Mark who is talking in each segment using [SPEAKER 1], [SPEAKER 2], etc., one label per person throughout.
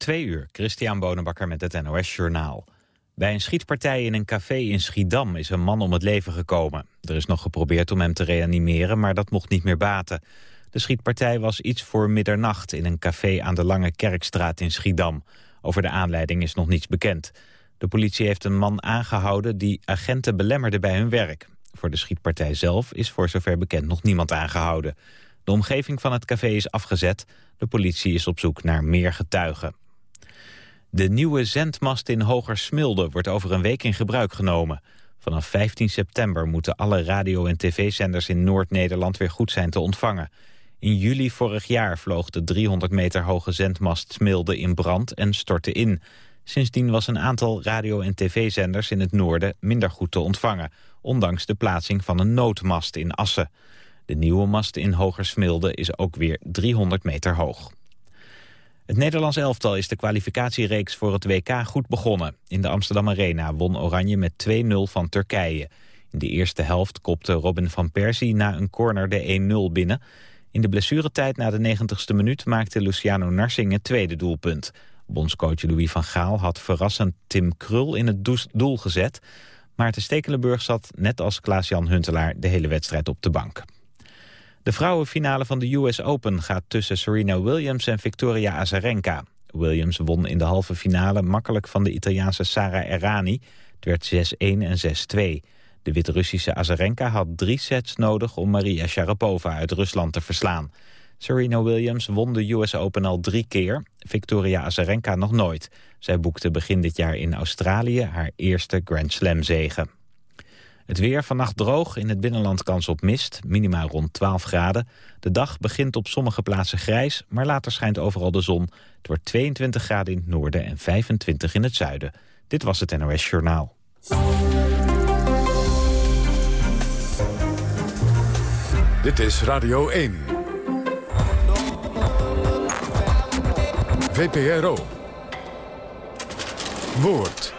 [SPEAKER 1] Twee uur, Christian Bonenbakker met het NOS Journaal. Bij een schietpartij in een café in Schiedam is een man om het leven gekomen. Er is nog geprobeerd om hem te reanimeren, maar dat mocht niet meer baten. De schietpartij was iets voor middernacht in een café aan de Lange Kerkstraat in Schiedam. Over de aanleiding is nog niets bekend. De politie heeft een man aangehouden die agenten belemmerde bij hun werk. Voor de schietpartij zelf is voor zover bekend nog niemand aangehouden. De omgeving van het café is afgezet. De politie is op zoek naar meer getuigen. De nieuwe zendmast in Hogersmilde wordt over een week in gebruik genomen. Vanaf 15 september moeten alle radio- en tv-zenders in Noord-Nederland weer goed zijn te ontvangen. In juli vorig jaar vloog de 300 meter hoge zendmast Smilde in brand en stortte in. Sindsdien was een aantal radio- en tv-zenders in het noorden minder goed te ontvangen, ondanks de plaatsing van een noodmast in Assen. De nieuwe mast in Hogersmilde is ook weer 300 meter hoog. Het Nederlands elftal is de kwalificatiereeks voor het WK goed begonnen. In de Amsterdam Arena won Oranje met 2-0 van Turkije. In de eerste helft kopte Robin van Persie na een corner de 1-0 binnen. In de blessuretijd na de 90ste minuut maakte Luciano Narsing het tweede doelpunt. Bondscoach Louis van Gaal had verrassend Tim Krul in het doel gezet. Maarten Stekelenburg zat, net als Klaas-Jan Huntelaar, de hele wedstrijd op de bank. De vrouwenfinale van de US Open gaat tussen Serena Williams en Victoria Azarenka. Williams won in de halve finale makkelijk van de Italiaanse Sara Errani. Het werd 6-1 en 6-2. De Wit-Russische Azarenka had drie sets nodig om Maria Sharapova uit Rusland te verslaan. Serena Williams won de US Open al drie keer, Victoria Azarenka nog nooit. Zij boekte begin dit jaar in Australië haar eerste Grand Slam zegen. Het weer vannacht droog, in het binnenland kans op mist, minimaal rond 12 graden. De dag begint op sommige plaatsen grijs, maar later schijnt overal de zon. Het wordt 22 graden in het noorden en 25 in het zuiden. Dit was het NOS Journaal.
[SPEAKER 2] Dit is Radio 1. VPRO. Woord.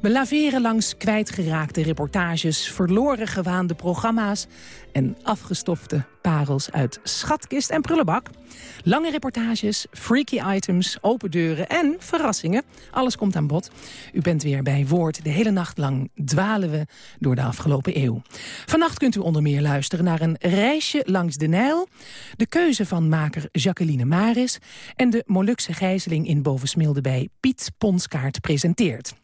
[SPEAKER 3] We laveren langs kwijtgeraakte reportages, verloren gewaande programma's... en afgestofte parels uit schatkist en prullenbak. Lange reportages, freaky items, open deuren en verrassingen. Alles komt aan bod. U bent weer bij Woord. De hele nacht lang dwalen we door de afgelopen eeuw. Vannacht kunt u onder meer luisteren naar een reisje langs de Nijl... de keuze van maker Jacqueline Maris... en de Molukse gijzeling in Bovensmilde bij Piet Ponskaart presenteert.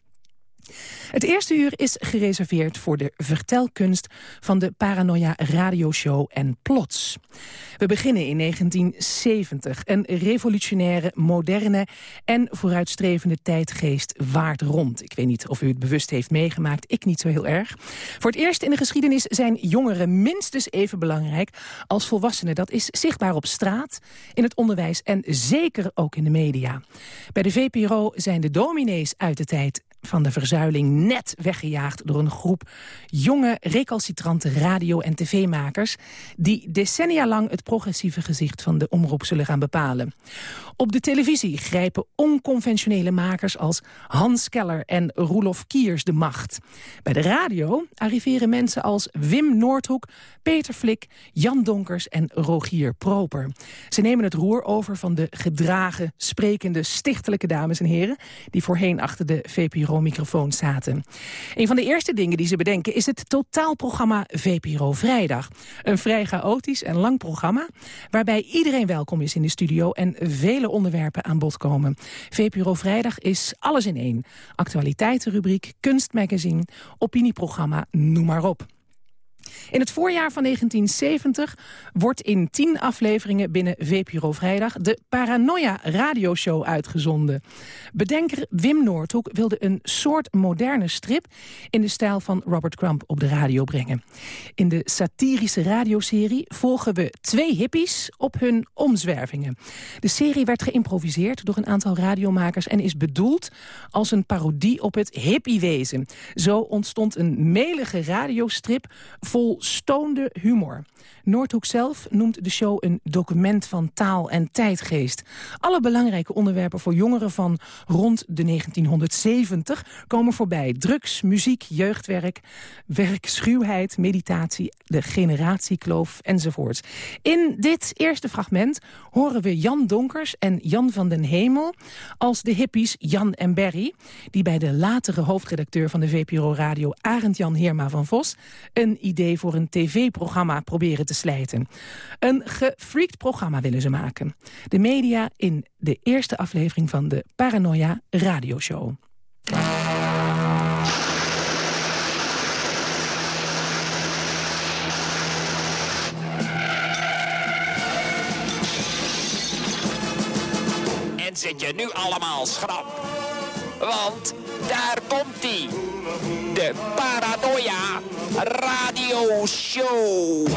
[SPEAKER 3] Het eerste uur is gereserveerd voor de vertelkunst van de Paranoia radioshow en Plots. We beginnen in 1970. Een revolutionaire, moderne en vooruitstrevende tijdgeest waart rond. Ik weet niet of u het bewust heeft meegemaakt, ik niet zo heel erg. Voor het eerst in de geschiedenis zijn jongeren minstens even belangrijk als volwassenen. Dat is zichtbaar op straat, in het onderwijs en zeker ook in de media. Bij de VPRO zijn de dominees uit de tijd van de verzuiling net weggejaagd door een groep jonge, recalcitrante radio- en tv-makers... die decennia lang het progressieve gezicht van de omroep zullen gaan bepalen. Op de televisie grijpen onconventionele makers als Hans Keller en Roelof Kiers de macht. Bij de radio arriveren mensen als Wim Noordhoek, Peter Flik, Jan Donkers en Rogier Proper. Ze nemen het roer over van de gedragen, sprekende, stichtelijke dames en heren... die voorheen achter de VPRO-microfoon zaten. Een van de eerste dingen die ze bedenken is het totaalprogramma VPRO Vrijdag. Een vrij chaotisch en lang programma... waarbij iedereen welkom is in de studio en vele onderwerpen aan bod komen. VPRO Vrijdag is alles in één. Actualiteitenrubriek, kunstmagazine, opinieprogramma, noem maar op. In het voorjaar van 1970 wordt in tien afleveringen binnen VPRO Vrijdag... de Paranoia radioshow uitgezonden. Bedenker Wim Noordhoek wilde een soort moderne strip... in de stijl van Robert Crump op de radio brengen. In de satirische radioserie volgen we twee hippies op hun omzwervingen. De serie werd geïmproviseerd door een aantal radiomakers... en is bedoeld als een parodie op het hippiewezen. Zo ontstond een melige radiostrip vol vol stoonde humor. Noordhoek zelf noemt de show een document van taal en tijdgeest. Alle belangrijke onderwerpen voor jongeren van rond de 1970 komen voorbij. Drugs, muziek, jeugdwerk, werkschuwheid, meditatie, de generatiekloof enzovoorts. In dit eerste fragment horen we Jan Donkers en Jan van den Hemel als de hippies Jan en Berry, die bij de latere hoofdredacteur van de VPRO Radio Arend Jan Heerma van Vos een idee voor een tv-programma proberen te slijten. Een gefreakt programma willen ze maken. De media in de eerste aflevering van de Paranoia radioshow.
[SPEAKER 4] En zet je nu allemaal schrap. Want daar komt hij. De Paranoia Radio Show.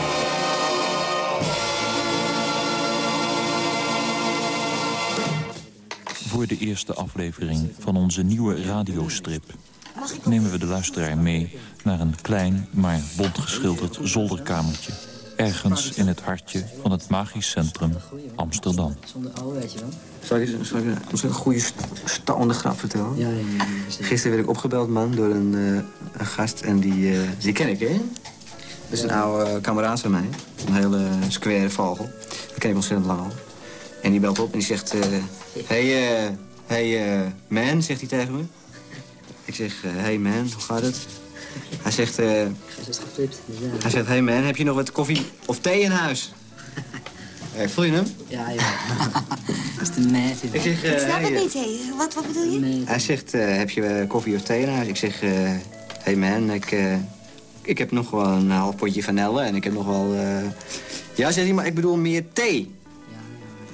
[SPEAKER 5] Voor de eerste aflevering van onze nieuwe radiostrip nemen we de luisteraar mee naar een klein, maar bont geschilderd zolderkamertje. Ergens in het hartje van het magisch centrum Amsterdam.
[SPEAKER 6] Zonder oude, weet je wel.
[SPEAKER 7] Zal ik, zal ik, een goede st- staande grap vertellen?
[SPEAKER 6] Ja, ja, ja.
[SPEAKER 7] Gisteren werd ik opgebeld, man, door een, eh, een gast. En die, eh, die ken ik, hè? Dat is een oude uh, kameraad van mij. Een hele square vogel. Die ken ik ontzettend lang al. En die belt op en die zegt... eh, hey, eh, hey eh, man, zegt hij tegen me. Ik zeg, hey man, hoe gaat het? Hij zegt, eh,
[SPEAKER 6] Hij
[SPEAKER 7] zegt, hey man, heb je nog wat koffie of thee in huis? Eh, voel je hem?
[SPEAKER 6] Ja, ja. Dat is de meid.
[SPEAKER 7] Ik zeg, eh,
[SPEAKER 8] Ik snap
[SPEAKER 7] hey,
[SPEAKER 8] het niet, hé. Wat, wat bedoel je?
[SPEAKER 7] Hij zegt, eh, heb je koffie of thee in huis? Ik zeg, hey man, ik, eh, ik heb nog wel een half potje vanille en ik heb nog wel... eh, Ja, zegt hij, maar ik bedoel meer thee.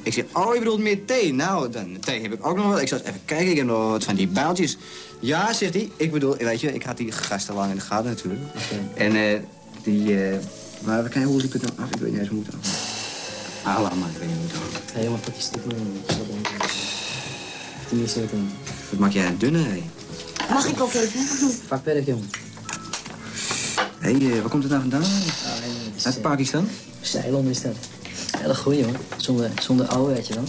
[SPEAKER 7] Ik zeg, oh, je bedoelt meer thee? Nou, dan thee heb ik ook nog wel. Ik zal eens even kijken, ik heb nog wat van die bijltjes. Ja, zegt hij, ik bedoel, weet je, ik had die gasten lang in de gaten natuurlijk. En eh, die, eh, maar we kijken hoe liep het dan af? Ik weet niet eens hoe het af. Ah, laat maar, ik weet niet hoe het af.
[SPEAKER 6] Ga helemaal pakje stuk doen. Tenminste, ik kan.
[SPEAKER 7] Wat maak jij een dunne, hé?
[SPEAKER 8] Mag ik ook even? niet?
[SPEAKER 6] Vakwerk, jongen.
[SPEAKER 7] Hé, hey, waar komt het nou vandaan?
[SPEAKER 6] Ah, nee, het is,
[SPEAKER 7] Uit
[SPEAKER 6] eh,
[SPEAKER 7] Pakistan?
[SPEAKER 6] Ceylon is dat. Hele goeie, jongen. Zonder, zonder oude, weet je wel.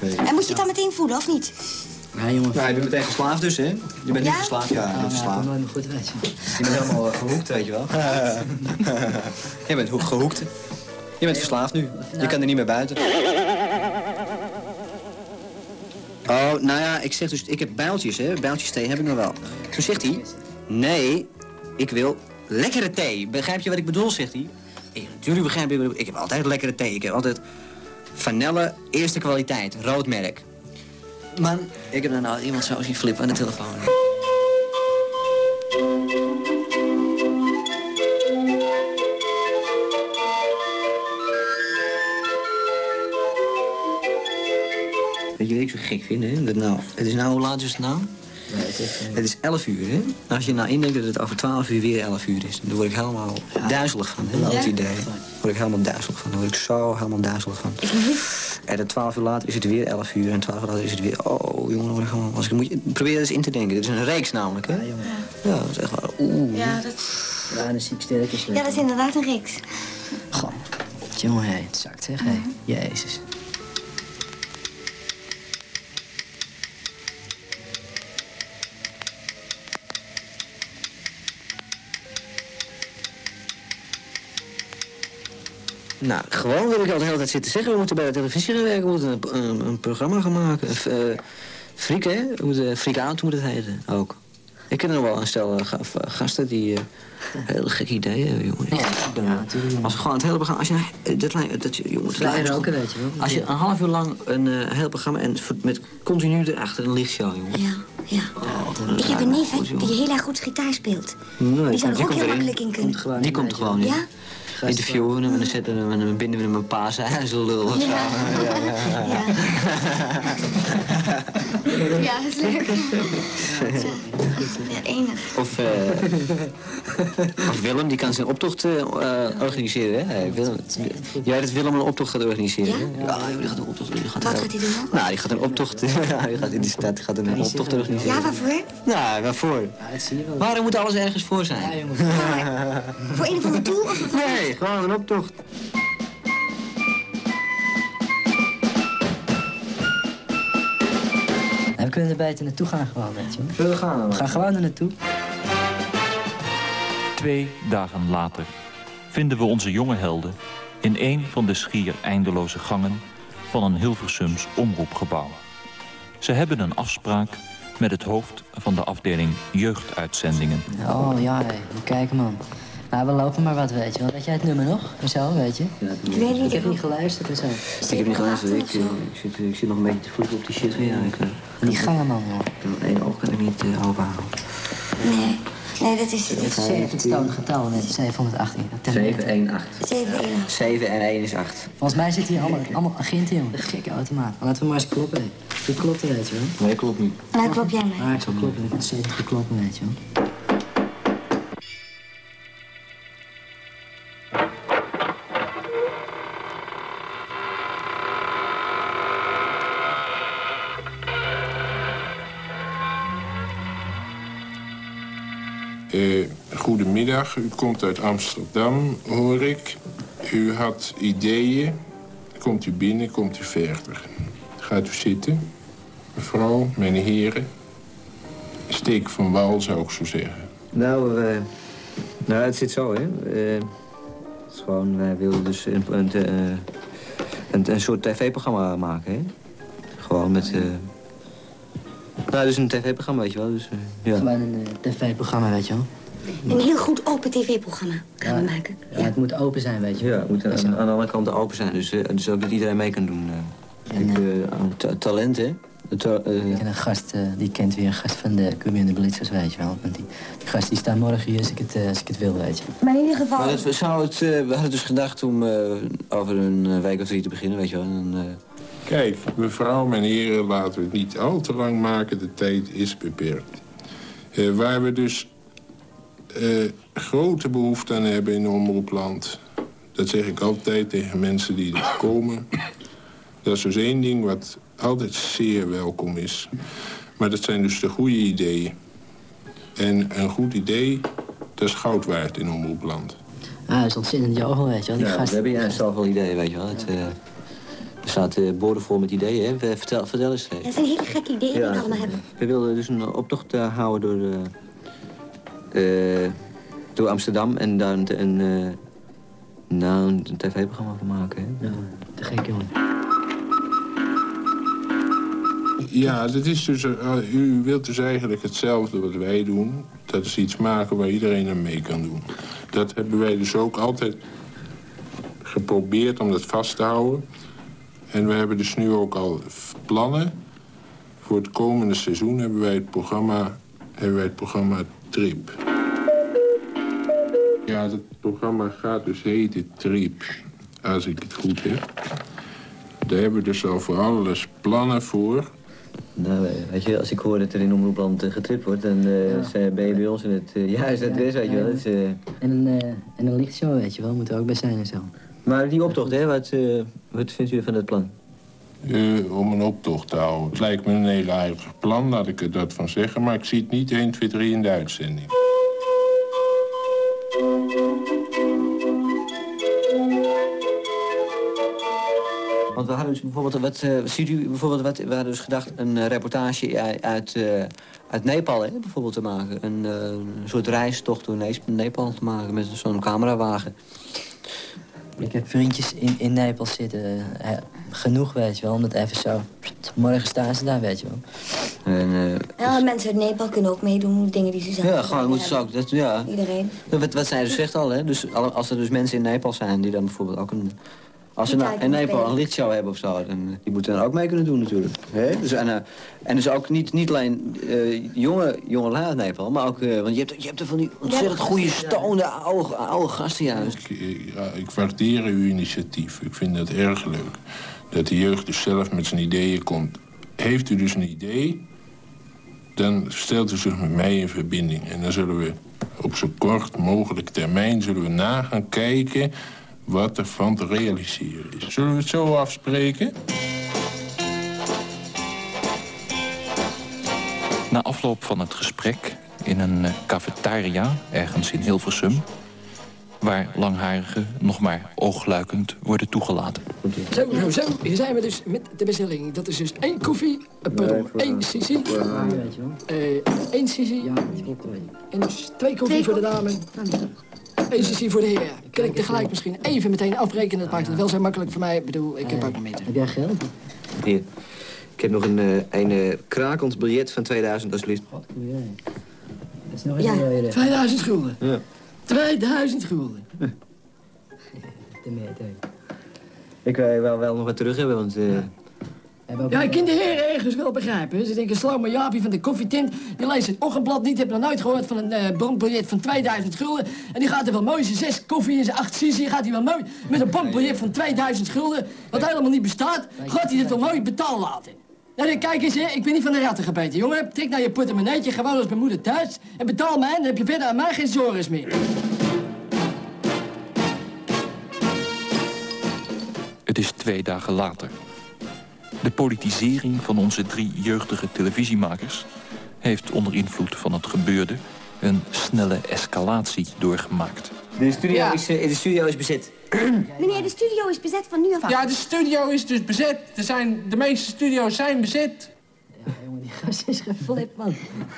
[SPEAKER 8] En moet je het dan meteen voelen, of niet?
[SPEAKER 6] Ja, jongen.
[SPEAKER 7] Nou, je bent meteen verslaafd dus, hè? Je bent
[SPEAKER 8] Ja?
[SPEAKER 7] niet verslaafd, ja. Je bent
[SPEAKER 6] ja, komt
[SPEAKER 7] verslaafd.
[SPEAKER 6] meer goed, weet je.
[SPEAKER 7] Je bent helemaal eh, gehoekt, weet je wel. je bent ho- gehoekt. Je bent verslaafd nu. Je kan er niet meer buiten. Oh, nou ja, ik zeg dus, ik heb bijltjes, hè. Bijltjes thee heb ik nog wel. Toen zegt hij, nee, ik wil lekkere thee. Begrijp je wat ik bedoel, zegt hij. Ik, natuurlijk begrijp je wat ik bedoel. Ik heb altijd lekkere thee. Ik heb altijd vanille, eerste kwaliteit, rood merk. Man, ik heb dan nou iemand zo zien flippen aan de telefoon. Weet je wat ik zo gek vind, hè? Dat nou, het is nou, hoe laat is het nou?
[SPEAKER 6] Nee, eh,
[SPEAKER 7] Het is 11 uur, hè? Als je nou indenkt dat het over 12 uur weer 11 uur is, dan word ik helemaal duizelig van, hè? Dat idee. Daar word ik helemaal duizelig van. Daar word ik zo helemaal duizelig van. En dan 12 uur later is het weer 11 uur en 12 uur later is het weer... Oh, jongen, dan word ik gewoon... Als ik moet je, probeer er eens in te denken. Dit is een reeks namelijk, hè?
[SPEAKER 6] Ja, jongen.
[SPEAKER 7] Ja, dat is echt waar. Oeh.
[SPEAKER 8] Ja, dat,
[SPEAKER 6] Ja, dan zie ik sterk is.
[SPEAKER 8] ja, dat is inderdaad een reeks.
[SPEAKER 6] Goh. Jongen, hé, het zakt, zeg, hé. Jezus.
[SPEAKER 7] Nou, gewoon wil ik al de hele tijd zitten zeggen. We moeten bij de televisie gaan werken. We moeten een, een, een programma gaan maken. Uh, Friek, hè? We moeten Friek Out moet het heten, ook. Ik ken er nog wel een stel eh, ga- gasten die... eh, hele gekke ideeën hebben, jongen. Ja,
[SPEAKER 6] natuurlijk,
[SPEAKER 7] als we gewoon het hele programma... Als je, eh, dat, lijkt- dat, je- jongen, lijkt gewoon-
[SPEAKER 6] weet je wel.
[SPEAKER 7] Als je een half uur lang een eh, heel programma... en met continu erachter een lichtshow, jongen.
[SPEAKER 8] Ja, ja. Ik heb een neef, die heel erg goed gitaar speelt.
[SPEAKER 7] Nee,
[SPEAKER 8] Die zou er ook
[SPEAKER 7] komt
[SPEAKER 8] heel
[SPEAKER 7] erin.
[SPEAKER 8] makkelijk in kunnen.
[SPEAKER 6] gewoon
[SPEAKER 7] Die komt er gewoon in.
[SPEAKER 8] Ja?
[SPEAKER 7] Interviewen hem en dan, zetten we hem, en dan binden we hem een paar zijzelul of zo.
[SPEAKER 8] Ja. Ja, is leuk. Ja, enig.
[SPEAKER 7] Of, eh, of Willem, die kan zijn optocht eh, eh, organiseren. Hè? Willem, jij dat Willem een optocht gaat organiseren. hè? Ja, die gaat een optocht gaat
[SPEAKER 8] Wat gaat hij doen dan?
[SPEAKER 7] Nou, die gaat een optocht. ja, die gaat in de stad die gaat een optocht organiseren.
[SPEAKER 8] Ja, waarvoor?
[SPEAKER 7] Nou, waarvoor?
[SPEAKER 6] Ja.
[SPEAKER 7] Waarom moet alles ergens voor zijn?
[SPEAKER 6] Ja, jongens.
[SPEAKER 8] Voor een of andere doel? Of
[SPEAKER 7] Nee, gewoon een optocht.
[SPEAKER 6] We kunnen er beter naartoe gaan gewoon, weet je.
[SPEAKER 7] we gaan dan?
[SPEAKER 6] We gaan gewoon er naartoe.
[SPEAKER 5] Twee dagen later vinden we onze jonge helden... in een van de schier eindeloze gangen van een Hilversums omroepgebouw. Ze hebben een afspraak met het hoofd van de afdeling jeugduitzendingen.
[SPEAKER 6] Oh ja, hé. Kijk man. Nou, we lopen maar wat, weet je wel. Weet jij het nummer nog? En zo, weet je?
[SPEAKER 8] Ik weet niet.
[SPEAKER 6] Ik heb niet geluisterd en zo.
[SPEAKER 7] Ik heb niet geluisterd. Ik, eh, ik, zit, ik zit nog een beetje te voeten op die shit weer. Ik, eh,
[SPEAKER 6] Die gangen man.
[SPEAKER 7] Mijn één oog kan ik niet uh, openhouden.
[SPEAKER 8] Nee. Nee, dat is
[SPEAKER 6] Het is het stomme getal, net 718. Dat telt niet.
[SPEAKER 7] 718.
[SPEAKER 8] 7 1
[SPEAKER 7] 7 en 1 is 8.
[SPEAKER 6] Volgens mij zitten hier allemaal, allemaal agenten, jongen. De gekke automaat. Maar laten we maar eens kloppen, hè. Klopt, weet je wel.
[SPEAKER 7] Nee, klopt niet.
[SPEAKER 8] Nou, klop jij mij.
[SPEAKER 6] Maar ik zal kloppen. Ik zeker gekloppen, weet je wel.
[SPEAKER 9] Goedemiddag, u komt uit Amsterdam, hoor ik. U had ideeën. Komt u binnen, komt u verder. Gaat u zitten. Mevrouw, mijn heren. Steek van wal, zou ik zo zeggen.
[SPEAKER 7] Nou, eh, nou, het zit zo, hè. Eh, het is gewoon, wij wilden dus een, een, eh, een, een soort tv-programma maken, hè. Gewoon met... eh nou, dus een tv-programma, weet je wel. Dus, eh, ja.
[SPEAKER 6] Gewoon een tv-programma, weet je wel.
[SPEAKER 8] Een heel goed open tv-programma gaan we maken.
[SPEAKER 6] Ja, het moet open zijn, weet je
[SPEAKER 7] Ja, het moet aan, aan de andere kant open zijn, dus, eh, dus ook dat iedereen mee kan doen. eh.
[SPEAKER 6] En,
[SPEAKER 7] Ik, eh, talent, hè. Ta- eh,
[SPEAKER 6] Ik ken een gast, eh, die kent weer een gast van de Cubby en de Blitzers, weet je wel. Want die, die gast die staat morgen hier als ik het, eh, als ik het wil, weet je.
[SPEAKER 8] Maar in ieder geval...
[SPEAKER 7] Maar het, we, zou het, eh, we hadden dus gedacht om eh, over een eh, week of drie te beginnen, weet je wel. En, eh,
[SPEAKER 9] Kijk, mevrouw, mijn heren, laten we het niet al te lang maken. De tijd is beperkt. Eh, waar we dus eh, grote behoefte aan hebben in Omroepland... dat zeg ik altijd tegen mensen die er komen... dat is dus één ding wat altijd zeer welkom is. Maar dat zijn dus de goede ideeën. En een goed idee, dat is goud waard in Omroepland.
[SPEAKER 6] Ah, dat is ontzettend jovel, weet je wel. Die
[SPEAKER 7] ja,
[SPEAKER 6] gast.
[SPEAKER 7] we hebben juist zelf wel ideeën, weet je wel. Het, eh, er staat eh, borden vol met ideeën, hè. We- Vertel, vertel eens. eh.
[SPEAKER 8] Dat zijn hele gekke ideeën die we allemaal hebben.
[SPEAKER 7] We wilden dus een optocht eh, houden door, eh, door Amsterdam en daar een, een, eh, nou, een tv-programma van maken. Hè?
[SPEAKER 6] Ja, te gek, jongen.
[SPEAKER 9] Ja, dat is dus, eh, u wilt dus eigenlijk hetzelfde wat wij doen. Dat is iets maken waar iedereen aan mee kan doen. Dat hebben wij dus ook altijd geprobeerd om dat vast te houden. En we hebben dus nu ook al plannen. Voor het komende seizoen hebben wij het programma, hebben wij het programma Trip. Ja, dat programma gaat dus heten Trip, als ik het goed heb. Daar hebben we dus al voor alles plannen voor.
[SPEAKER 7] Nou, eh, weet je, als ik hoor dat er in Omroepland uh, getript wordt, dan uh, zijn- ben je bij ons in het uh, juiste adres, weet je wel. Dat is, eh,
[SPEAKER 6] En een, eh, en een lichtshow, weet je wel. Moet er ook bij zijn en zo.
[SPEAKER 7] Maar die optocht, hè, wat, eh, wat vindt u van dat plan?
[SPEAKER 9] Eh, om een optocht te houden. Het lijkt me een heel aardig plan, laat ik er dat van zeggen. Maar ik zie het niet 1, 2, 3 in de uitzending.
[SPEAKER 7] Want we hadden dus bijvoorbeeld, wat, eh, ziet u bijvoorbeeld, wat, we hadden dus gedacht een eh, reportage uit, uit, Nepal, hè, bijvoorbeeld te maken. Een, een soort reistocht door Ne- Nepal te maken met zo'n camerawagen.
[SPEAKER 6] Ik heb vriendjes in, in Napels zitten. genoeg, weet je wel. Om dat even zo... Morgen staan ze daar, weet je wel.
[SPEAKER 7] En, eh,
[SPEAKER 8] alle mensen uit Nepal kunnen ook meedoen. Dingen die ze zelf
[SPEAKER 7] ja, gewoon moeten ze ook, dat, ja.
[SPEAKER 8] Iedereen.
[SPEAKER 7] Wat, wat zij dus zegt al, hè. Dus als er dus mensen in Nepal zijn die dan bijvoorbeeld ook een... Als ze nou in Nepal een lichtshow hebben of zo, dan, eh, die moeten dan ook mee kunnen doen natuurlijk. Hè? Dus, en, eh, en dus ook niet, niet alleen eh, jonge, jonge uit Nepal, maar ook... eh, want je hebt, je hebt er van die ontzettend goede, stonende oude, oude gasten juist.
[SPEAKER 9] Ik, ja, ik waardeer uw initiatief. Ik vind dat erg leuk. Dat de jeugd dus zelf met zijn ideeën komt. Heeft u dus een idee, dan stelt u zich met mij in verbinding. En dan zullen we op zo kort mogelijk termijn zullen we na gaan kijken wat er van te realiseren is. Zullen we het zo afspreken?
[SPEAKER 5] Na afloop van het gesprek in een eh, cafetaria ergens in Hilversum... waar langharigen nog maar oogluikend worden toegelaten.
[SPEAKER 10] Zo, zo, zo. Hier zijn we dus met de bestelling. Dat is dus één koffie, uh, pardon, één sissie. Uh, één sissie. En dus twee koffie voor de dame. Sissie voor de heer. Kan ik tegelijk misschien even meteen afrekenen? Dat maakt het wel zo makkelijk voor mij. Ik bedoel, ik heb ook nog meter.
[SPEAKER 6] Heb jij geld?
[SPEAKER 7] Hier. Ik heb nog een, uh, een uh, krakend biljet van 2000, alsjeblieft.
[SPEAKER 6] Dat is nog eens
[SPEAKER 8] Ja.
[SPEAKER 6] een mooie.
[SPEAKER 10] 2000 gulden.
[SPEAKER 7] Ja.
[SPEAKER 10] 2000 gulden.
[SPEAKER 6] Te meer, te.
[SPEAKER 7] Ik wil wel, wel nog wat terug hebben, want... eh,
[SPEAKER 10] Ja, ik kan de heren ergens wel begrijpen. Ze denken, slau maar Jaapie van de koffietint. Die leest het ochtendblad niet, heb nog nooit gehoord van een eh bankbiljet van 2000 gulden. En die gaat er wel mooi, zijn zes koffie en zijn acht sissie gaat hij wel mooi met een bankbiljet van 2000 gulden, wat helemaal niet bestaat, gaat hij dit wel mooi betaal laten. Nou, dan kijk eens, hè. ik ben niet van de ratten gebeten, jongen. Trek naar je portemonneetje, gewoon als mijn moeder thuis. En betaal mij, dan heb je verder aan mij geen zorgen meer.
[SPEAKER 5] Het is twee dagen later. De politisering van onze drie jeugdige televisiemakers... heeft onder invloed van het gebeurde een snelle escalatie doorgemaakt.
[SPEAKER 7] de, studio
[SPEAKER 10] Ja.
[SPEAKER 7] is, eh, de studio is bezet.
[SPEAKER 8] Meneer, de studio is bezet van nu af aan.
[SPEAKER 10] Ja, de studio is dus bezet. Er zijn, de meeste studio's zijn bezet.
[SPEAKER 6] Jongen, die gast is geflipt, man.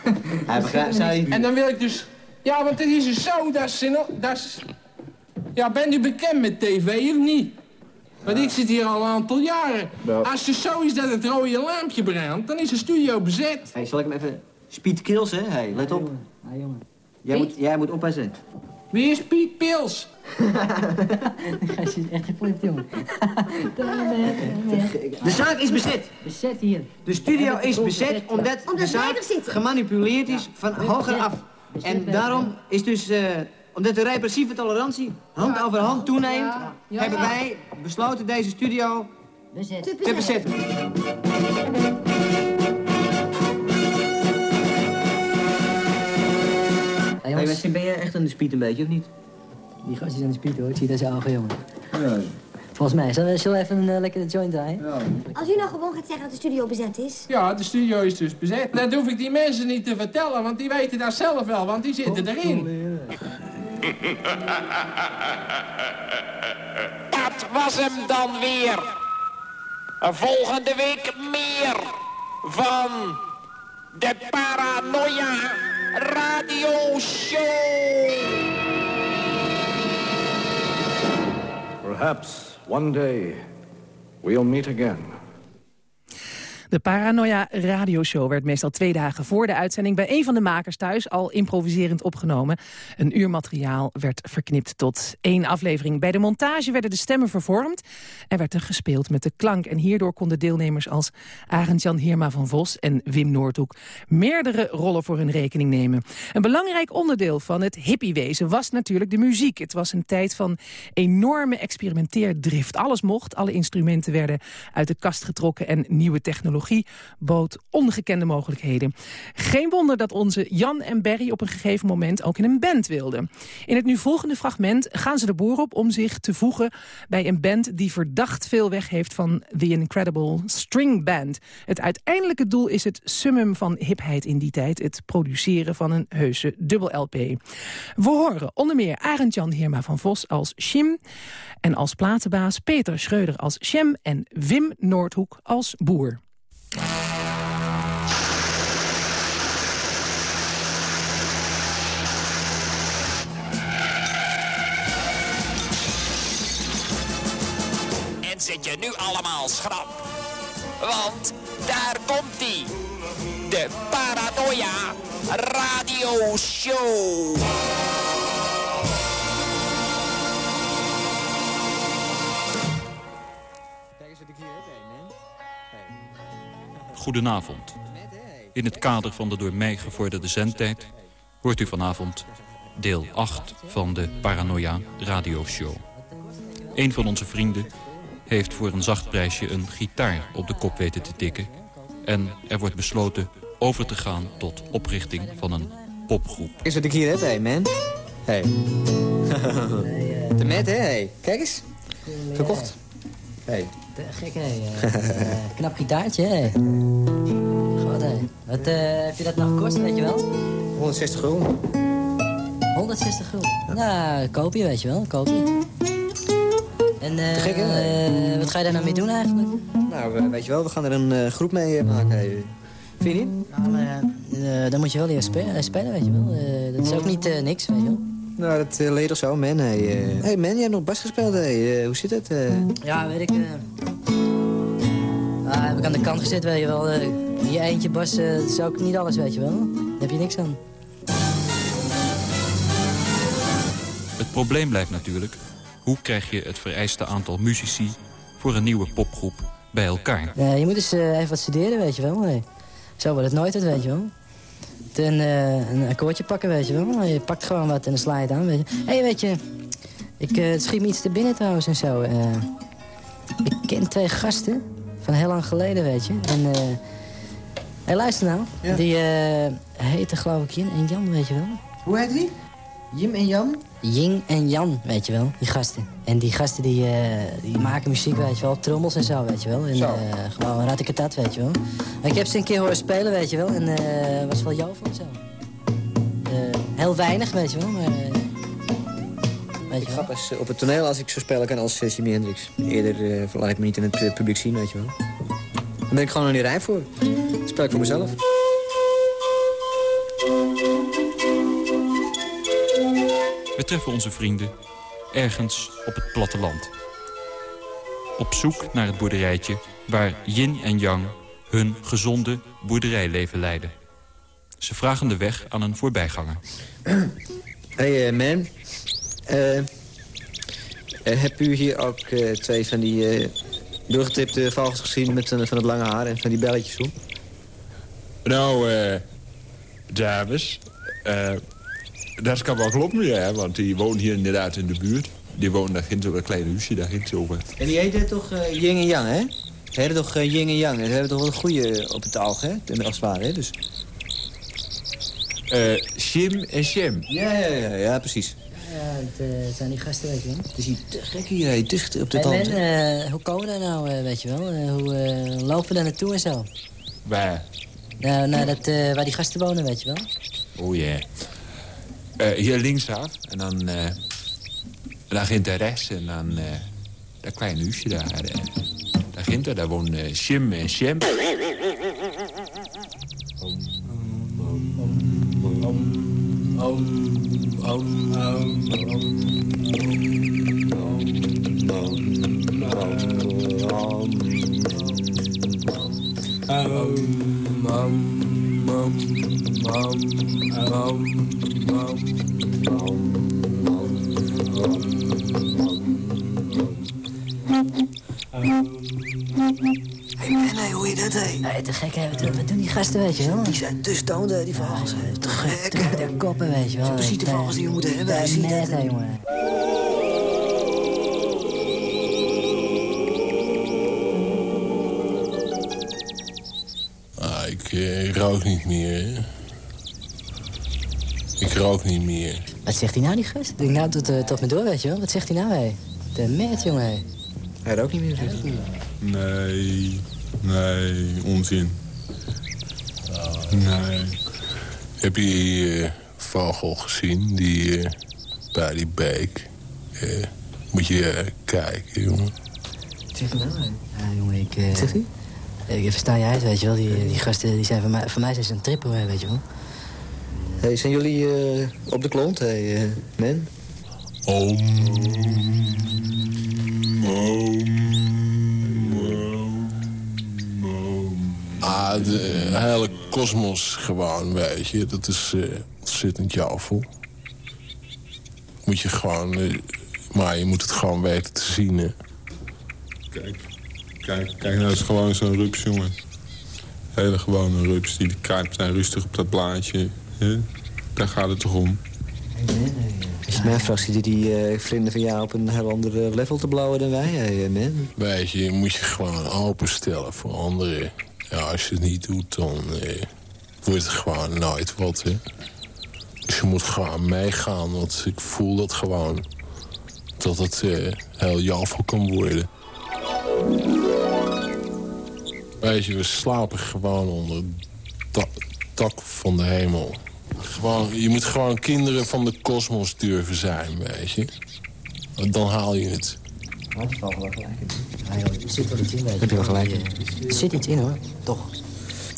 [SPEAKER 7] Hij begrijpt, zei...
[SPEAKER 10] En dan wil ik dus... Ja, want het is dus zo, dat is... Dat is ja, bent u bekend met tv of niet? Want ik zit hier al een aantal jaren. Als het zo is dat het rode laampje brandt, dan is de studio bezet.
[SPEAKER 7] Hey, zal ik hem even... Speed kills, hè? Hey, let op.
[SPEAKER 6] Ah, jongen.
[SPEAKER 7] Jij moet, jij moet oppassen.
[SPEAKER 10] Wie is Piet Pils?
[SPEAKER 6] Die gast is echt geflipt, jongen.
[SPEAKER 7] De zaak is bezet.
[SPEAKER 6] Bezet hier.
[SPEAKER 7] De studio is bezet omdat de zaak
[SPEAKER 8] er
[SPEAKER 7] gemanipuleerd is van hoger af. En daarom is dus, eh, omdat de repressieve tolerantie hand over hand toeneemt, hebben wij besloten deze studio
[SPEAKER 6] Bezet.
[SPEAKER 8] Te
[SPEAKER 7] te
[SPEAKER 8] bezetten.
[SPEAKER 6] Hey, jongens,
[SPEAKER 7] ben jij echt aan de speed een beetje, of niet?
[SPEAKER 6] die gast is aan de speed, hoor. Ik zie dat zijn ogen, jongen. Volgens mij. Zullen we, zullen we even een uh, lekkere joint draaien?
[SPEAKER 8] Als u nou gewoon gaat zeggen dat de studio bezet is.
[SPEAKER 10] Ja, de studio is dus bezet. Dat hoef ik die mensen niet te vertellen, want die weten dat zelf wel, want die zitten erin.
[SPEAKER 4] Dat was hem dan weer. Volgende week meer van de Paranoia Radio Show.
[SPEAKER 2] Perhaps one day we'll meet again.
[SPEAKER 3] De Paranoia radioshow werd meestal twee dagen voor de uitzending... bij een van de makers thuis al improviserend opgenomen. Een uur materiaal werd verknipt tot één aflevering. Bij de montage werden de stemmen vervormd... en werd er gespeeld met de klank. En hierdoor konden deelnemers als Arend-Jan Heerma van Vos en Wim Noordhoek... meerdere rollen voor hun rekening nemen. Een belangrijk onderdeel van het hippiewezen was natuurlijk de muziek. Het was een tijd van enorme experimenteerdrift. Alles mocht, alle instrumenten werden uit de kast getrokken... en nieuwe bood ongekende mogelijkheden. Geen wonder dat onze Jan en Berry op een gegeven moment ook in een band wilden. In het nu volgende fragment gaan ze de boer op om zich te voegen bij een band die verdacht veel weg heeft van The Incredible String Band. Het uiteindelijke doel is het summum van hipheid in die tijd, het produceren van een heuse dubbel-LP. We horen onder meer Arend-Jan Heerma van Vos als Shim en als platenbaas Peter Schreuder als Shem en Wim Noordhoek als boer.
[SPEAKER 4] Zet je nu allemaal schrap. Want daar komt hij. De Paranoia Radio Show.
[SPEAKER 5] Goedenavond. In het kader van de door mij gevorderde zendtijd... hoort u vanavond deel 8 van de Paranoia radioshow. Een van onze vrienden heeft voor een zacht prijsje een gitaar op de kop weten te tikken... en er wordt besloten over te gaan tot oprichting van een popgroep.
[SPEAKER 7] Is wat ik hier heb, hé, man. Hé. Hey. De met, hè? Hey. Kijk eens. Verkocht. Hé. Hey.
[SPEAKER 6] Gek, hè. Uh, knap gitaartje, hè. God, hé. Wat uh, heb je dat nog gekost, weet je wel?
[SPEAKER 7] 160 gulden.
[SPEAKER 6] 160 gulden? Nou, koop je, weet je wel. Koop je. En uh,
[SPEAKER 7] gek, hè?
[SPEAKER 6] wat ga je daar nou mee doen, eigenlijk?
[SPEAKER 7] Nou, weet je wel, we gaan er een groep mee maken. Hey. Vind je niet?
[SPEAKER 6] Nou, maar, dan moet je wel leren spelen, spelen weet je wel. dat is ook niet niks, weet je wel.
[SPEAKER 7] Nou, dat uh, leed zo, man. Hey, uh... hey, man, jij hebt nog bas gespeeld, hey. Uh, hoe zit het?
[SPEAKER 6] Ja, weet ik. Ah, heb ik aan de kant gezet, weet je wel. je eentje bas, dat is ook niet alles, weet je wel. Daar heb je niks aan.
[SPEAKER 5] Het probleem blijft natuurlijk... hoe krijg je het vereiste aantal muzici... voor een nieuwe popgroep bij elkaar?
[SPEAKER 6] Ja, je moet eens even wat studeren, weet je wel. Zo wordt het nooit, het, weet je wel een, uh, een akkoordje pakken, weet je wel. Je pakt gewoon wat en dan sla je het aan, weet je. Hé, hey, weet je, ik uh, schiet me iets te binnen trouwens en zo. Uh, ik ken twee gasten van heel lang geleden, weet je. En, hey, luister nou. Ja. Die heten geloof ik en Jan, weet je wel.
[SPEAKER 7] Hoe heet die? Jim en Jan?
[SPEAKER 6] Ying en Jan, weet je wel, die gasten. En die gasten die, uh, die maken muziek, weet je wel, trommels en zo, weet je wel. En uh, gewoon ratikatat, weet je wel. Ik heb ze een keer horen spelen, weet je wel, en uh, was wel jou van zo. heel weinig, weet je wel, maar...
[SPEAKER 7] weet je pas op het toneel als ik zo spelen kan als Jimi Hendrix. Eerder laat ik me niet in het publiek zien, weet je wel. Dan ben ik gewoon nog niet rijp voor. Dan speel ik voor mezelf.
[SPEAKER 5] We treffen onze vrienden ergens op het platteland. Op zoek naar het boerderijtje waar Yin en Yang hun gezonde boerderijleven leiden. Ze vragen de weg aan een voorbijganger.
[SPEAKER 7] Hey uh, man, uh, uh, heb u hier ook twee van die doorgetipte vogels gezien met van het lange haar en van die belletjes op?
[SPEAKER 9] Nou, dames, dat kan wel kloppen, ja, want die woont hier inderdaad in de buurt. Die woont daar ginds op een klein huisje, daar ginds over.
[SPEAKER 7] En die heette toch uh, Yin en Yang, hè? Ze heette toch uh, Yin en Yang. Ze hebben toch wel een goede op het oog, hè? Als het ware, hè? Dus...
[SPEAKER 9] Uh, Shim en Shem.
[SPEAKER 7] Ja, ja, ja, ja, precies.
[SPEAKER 6] Ja, het zijn die gasten, weet je wel.
[SPEAKER 7] Het is hier te gek hier, hè? dicht op de
[SPEAKER 6] hey, tand. hoe komen we daar nou, weet je wel? hoe lopen we daar naartoe en zo?
[SPEAKER 9] Waar?
[SPEAKER 6] Nou, naar dat, waar die gasten wonen, weet je wel.
[SPEAKER 9] Oh, ja. Yeah. Uh, hier linksaf. En dan, uh, dan ging er rechts. En dan uh, dat kleine huisje daar. Uh, daar ging er. Daar woont uh, Shim en Shem.
[SPEAKER 6] Nee, te gek, hè? Wat, doen die gasten, weet je wel?
[SPEAKER 7] Die zijn te stoned, die vogels. Ja, te gek.
[SPEAKER 6] De koppen, weet je wel.
[SPEAKER 7] Precies de vogels die we moeten hebben.
[SPEAKER 6] Ja, net, hè, jongen.
[SPEAKER 9] Ah, ik eh, rook niet meer. Ik rook niet meer.
[SPEAKER 6] Wat zegt hij nou, die gast? Ik denk nou tot, uh, tot me door, weet je wel. Wat zegt hij nou, hé? De met, jongen.
[SPEAKER 7] Hij rookt niet meer, zegt hij.
[SPEAKER 9] Nee. Nee, onzin. Nee. Heb je die uh, vogel gezien? Die uh, bij die beek. Uh, moet je kijken, jongen.
[SPEAKER 6] Zeg nou, ja, jongen, ik... zeg je? Ik versta je uit, weet je wel. Die, die gasten die zijn voor mij, voor mij zijn ze een tripper, weet je wel.
[SPEAKER 7] Hey, zijn jullie op de klont, hey, men?
[SPEAKER 9] Om. Om. Ah, de hele kosmos gewoon, weet je. Dat is uh, ontzettend jouwvol. Moet je gewoon... Uh, maar je moet het gewoon weten te zien, hè. Kijk, kijk, kijk nou, het is gewoon zo'n rups, jongen. Hele gewone rups. Die kruipt zijn rustig op dat blaadje. Hè? Daar gaat het toch om.
[SPEAKER 7] Nee. Als je mij vraagt, zitten die uh, vrienden van jou op een heel ander level te blauwen dan wij, man?
[SPEAKER 9] Weet je, je moet je gewoon openstellen voor anderen. Ja, als je het niet doet, dan... Eh, wordt het gewoon nooit wat, hè. Dus je moet gewoon meegaan, want ik voel dat gewoon... dat het uh, heel jafel kan worden. Weet je, we slapen gewoon onder het dak van de hemel. Gewoon, je moet gewoon kinderen van de kosmos durven zijn, weet je. Dan haal je het.
[SPEAKER 6] Maar het valt wel gelijk in. zit wel iets in, weet je. Heb je wel gelijk in. Er zit iets in, hoor. Toch.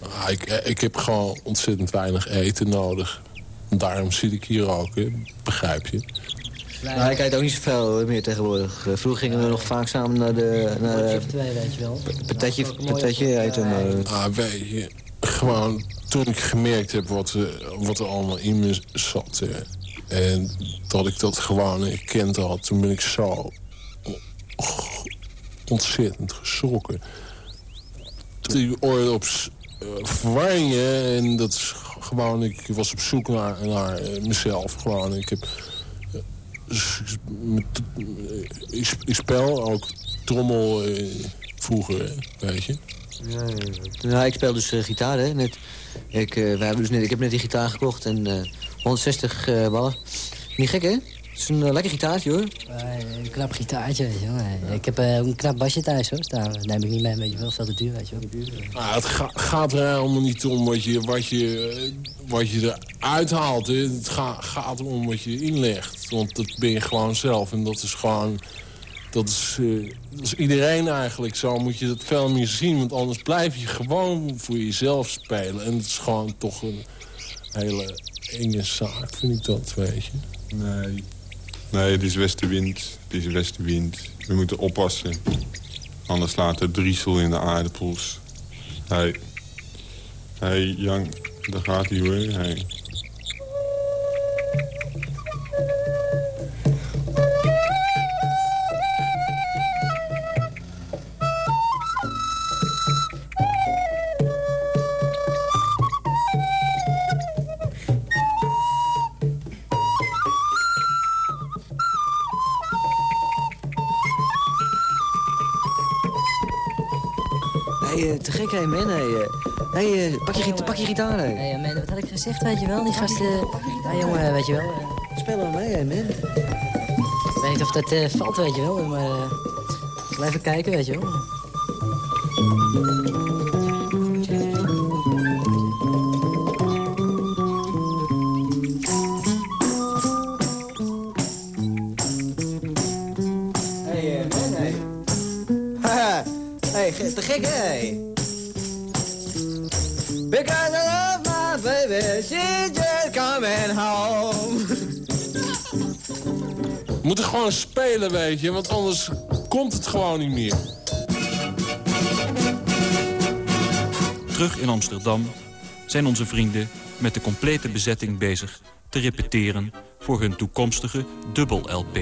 [SPEAKER 9] Ah, ik, ik heb gewoon ontzettend weinig eten nodig. Daarom zit ik hier ook, hè. begrijp je.
[SPEAKER 7] Nou, ik eet ook niet zoveel meer tegenwoordig. Eh, vroeger gingen we nog vaak samen naar de... Naar
[SPEAKER 6] de twee, weet je wel.
[SPEAKER 7] Patatje, patatje eten.
[SPEAKER 9] Uh... Ah, weet je, gewoon toen ik gemerkt heb wat, wat er allemaal in me zat... en dat ik dat gewoon erkend had, toen ben ik zo ontzettend geschrokken. Ik oorde op verwarringen en dat is gewoon... Ik was op zoek naar, naar mezelf gewoon. Ik heb ik, ik, speel ook trommel eh, vroeger, weet je.
[SPEAKER 7] Ja, ja. ik speel dus gitaar, hè. Net, ik, uh, hebben dus net, ik heb net die gitaar gekocht en uh, 160 ballen. Niet gek, hè? Het is een lekker gitaartje, hoor.
[SPEAKER 6] een knap gitaartje, weet je wel. Ik heb een knap basje thuis, hoor. Daar neem ik niet mee, weet je wel. Veel te duur, weet je wel.
[SPEAKER 9] Nou, het ga, gaat er helemaal niet om wat je, wat je, wat je eruit haalt. Hè. Het ga, gaat om wat je inlegt. Want dat ben je gewoon zelf. En dat is gewoon... Dat is, uh, dat is iedereen eigenlijk zo. Moet je dat veel meer zien. Want anders blijf je gewoon voor jezelf spelen. En het is gewoon toch een hele enge zaak, vind ik dat, weet je.
[SPEAKER 11] Nee, nee het is westenwind. Het is westenwind. We moeten oppassen. Anders slaat er driesel in de aardappels. Hé, hey. hey, Jan, daar gaat hij hoor. Hey.
[SPEAKER 7] Je, pak je gitaar, hé.
[SPEAKER 6] Hey, man, wat had ik gezegd, weet je wel? Die gasten... Ja, jongen, weet je wel.
[SPEAKER 7] Speel maar mee, hé, man.
[SPEAKER 6] Ik weet niet of dat uh, valt, weet je wel. Maar uh, even kijken, weet je wel.
[SPEAKER 7] te gek, hé.
[SPEAKER 9] Moeten gewoon spelen, weet je, want anders komt het gewoon niet meer.
[SPEAKER 5] Terug in Amsterdam zijn onze vrienden met de complete bezetting bezig te repeteren voor hun toekomstige dubbel-LP.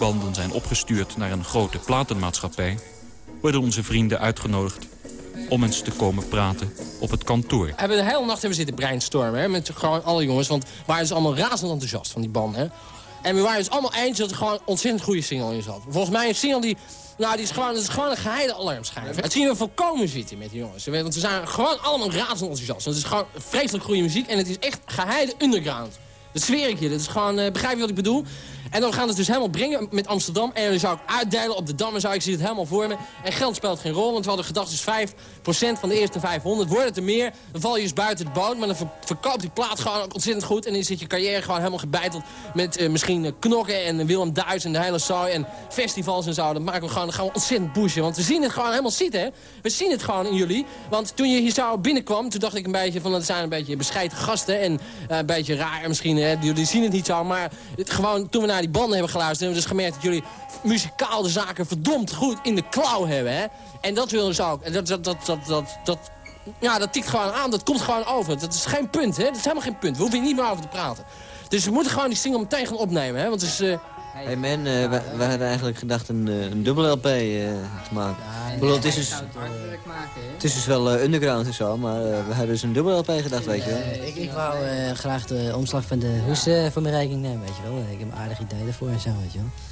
[SPEAKER 5] Proefbanden zijn opgestuurd naar een grote platenmaatschappij... worden onze vrienden uitgenodigd om eens te komen praten op het kantoor. We
[SPEAKER 12] hebben de hele nacht hebben zitten brainstormen hè, met gewoon alle jongens. Want we waren dus allemaal razend enthousiast van die band. Hè. En we waren dus allemaal eens dat er gewoon een ontzettend goede single in zat. Volgens mij een single die Nou, die is gewoon, dat is gewoon een geheide alarmschijf. Dat zien we volkomen zitten met die jongens. Want ze zijn gewoon allemaal razend enthousiast. Want het is gewoon vreselijk goede muziek en het is echt geheide underground. Dat zweer ik je. Dat is gewoon, uh, begrijp je wat ik bedoel? En dan gaan we het dus helemaal brengen met Amsterdam. En dan zou ik uitdelen op de Dam en zou ik zie het helemaal voor me. En geld speelt geen rol, want we hadden gedacht dus 5% van de eerste 500. Wordt het er meer, dan val je dus buiten het boot. Maar dan verkoopt die plaat gewoon ontzettend goed. En dan zit je carrière gewoon helemaal gebeiteld met uh, misschien Knokken en Willem Duis en de hele zooi. En festivals en zo. Dan, maken we gewoon, gaan we ontzettend pushen. Want we zien het gewoon helemaal zitten, hè. We zien het gewoon in jullie. Want toen je hier zo binnenkwam, toen dacht ik een beetje van... dat zijn een beetje bescheiden gasten en een beetje raar misschien. Hè. Jullie zien het niet zo, maar het, gewoon toen we naar die banden hebben geluisterd... hebben we dus gemerkt dat jullie muzikaal de zaken verdomd goed in de klauw hebben. Hè? En dat willen ze ook. En dat, dat, dat, dat, dat, dat, ja, dat tikt gewoon aan. Dat komt gewoon over. Dat is geen punt. Hè? Dat is helemaal geen punt. We hoeven hier niet meer over te praten. Dus we moeten gewoon die single meteen gaan opnemen. Hè? Want het is... Uh,
[SPEAKER 7] Hey man, uh, we, we, hadden eigenlijk gedacht een, een dubbel LP uh, te maken. Ja, bedoel, het, is dus, het is dus wel uh, underground en zo, maar we hadden dus een dubbel LP gedacht, weet je wel.
[SPEAKER 6] ik, ik wou graag de omslag van de hoes voor mijn rekening nemen, weet je wel. Ik heb een aardig idee daarvoor en zo, weet je wel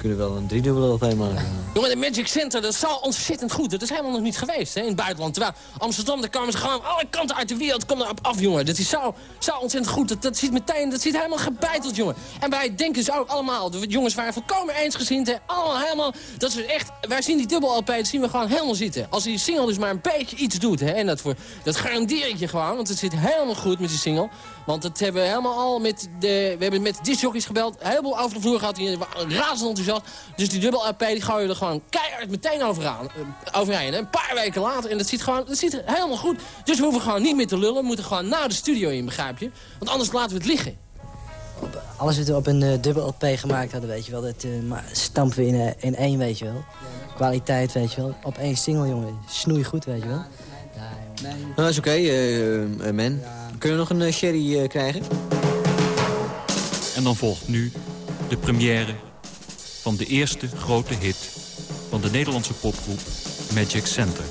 [SPEAKER 7] kunnen wel een driedubbele op eenmaal.
[SPEAKER 12] Jongen, de Magic Center, dat is al ontzettend goed. Dat is helemaal nog niet geweest hè, in het buitenland. Terwijl Amsterdam, daar komen ze gewoon alle kanten uit de wereld komen erop af, jongen. Dat is zo, zo ontzettend goed. Dat, dat zit meteen, dat zit helemaal gebeiteld, jongen. En wij denken ze ook allemaal, de jongens waren volkomen eensgezind. Hè, allemaal helemaal, dat is echt, wij zien die dubbel LP, dat zien we gewoon helemaal zitten. Als die single dus maar een beetje iets doet, hè, en dat, voor, dat garandeer ik je gewoon, want het zit helemaal goed met die single. Want dat hebben we helemaal al met de... We hebben met discjockeys gebeld. Een heleboel over de vloer gehad. Die waren razend enthousiast. Dus die dubbel AP die gooien er gewoon keihard meteen overaan, uh, overheen. Een paar weken later. En dat ziet, gewoon, dat ziet helemaal goed. Dus we hoeven gewoon niet meer te lullen. We moeten gewoon naar de studio in, begrijp je? Want anders laten we het liggen.
[SPEAKER 6] Alles wat we op een uh, dubbel LP gemaakt hadden, weet je wel. Dat uh, stampen we in, in één, weet je wel. Kwaliteit, weet je wel. Op één single, jongen. Snoei goed, weet je wel.
[SPEAKER 7] Nou, dat is oké, okay, man. Kunnen we nog een uh, sherry uh, krijgen?
[SPEAKER 5] En dan volgt nu de première van de eerste grote hit van de Nederlandse popgroep Magic Center.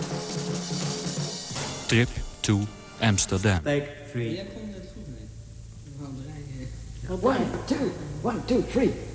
[SPEAKER 5] Trip to Amsterdam.
[SPEAKER 10] Take three. One, two, one, two, three.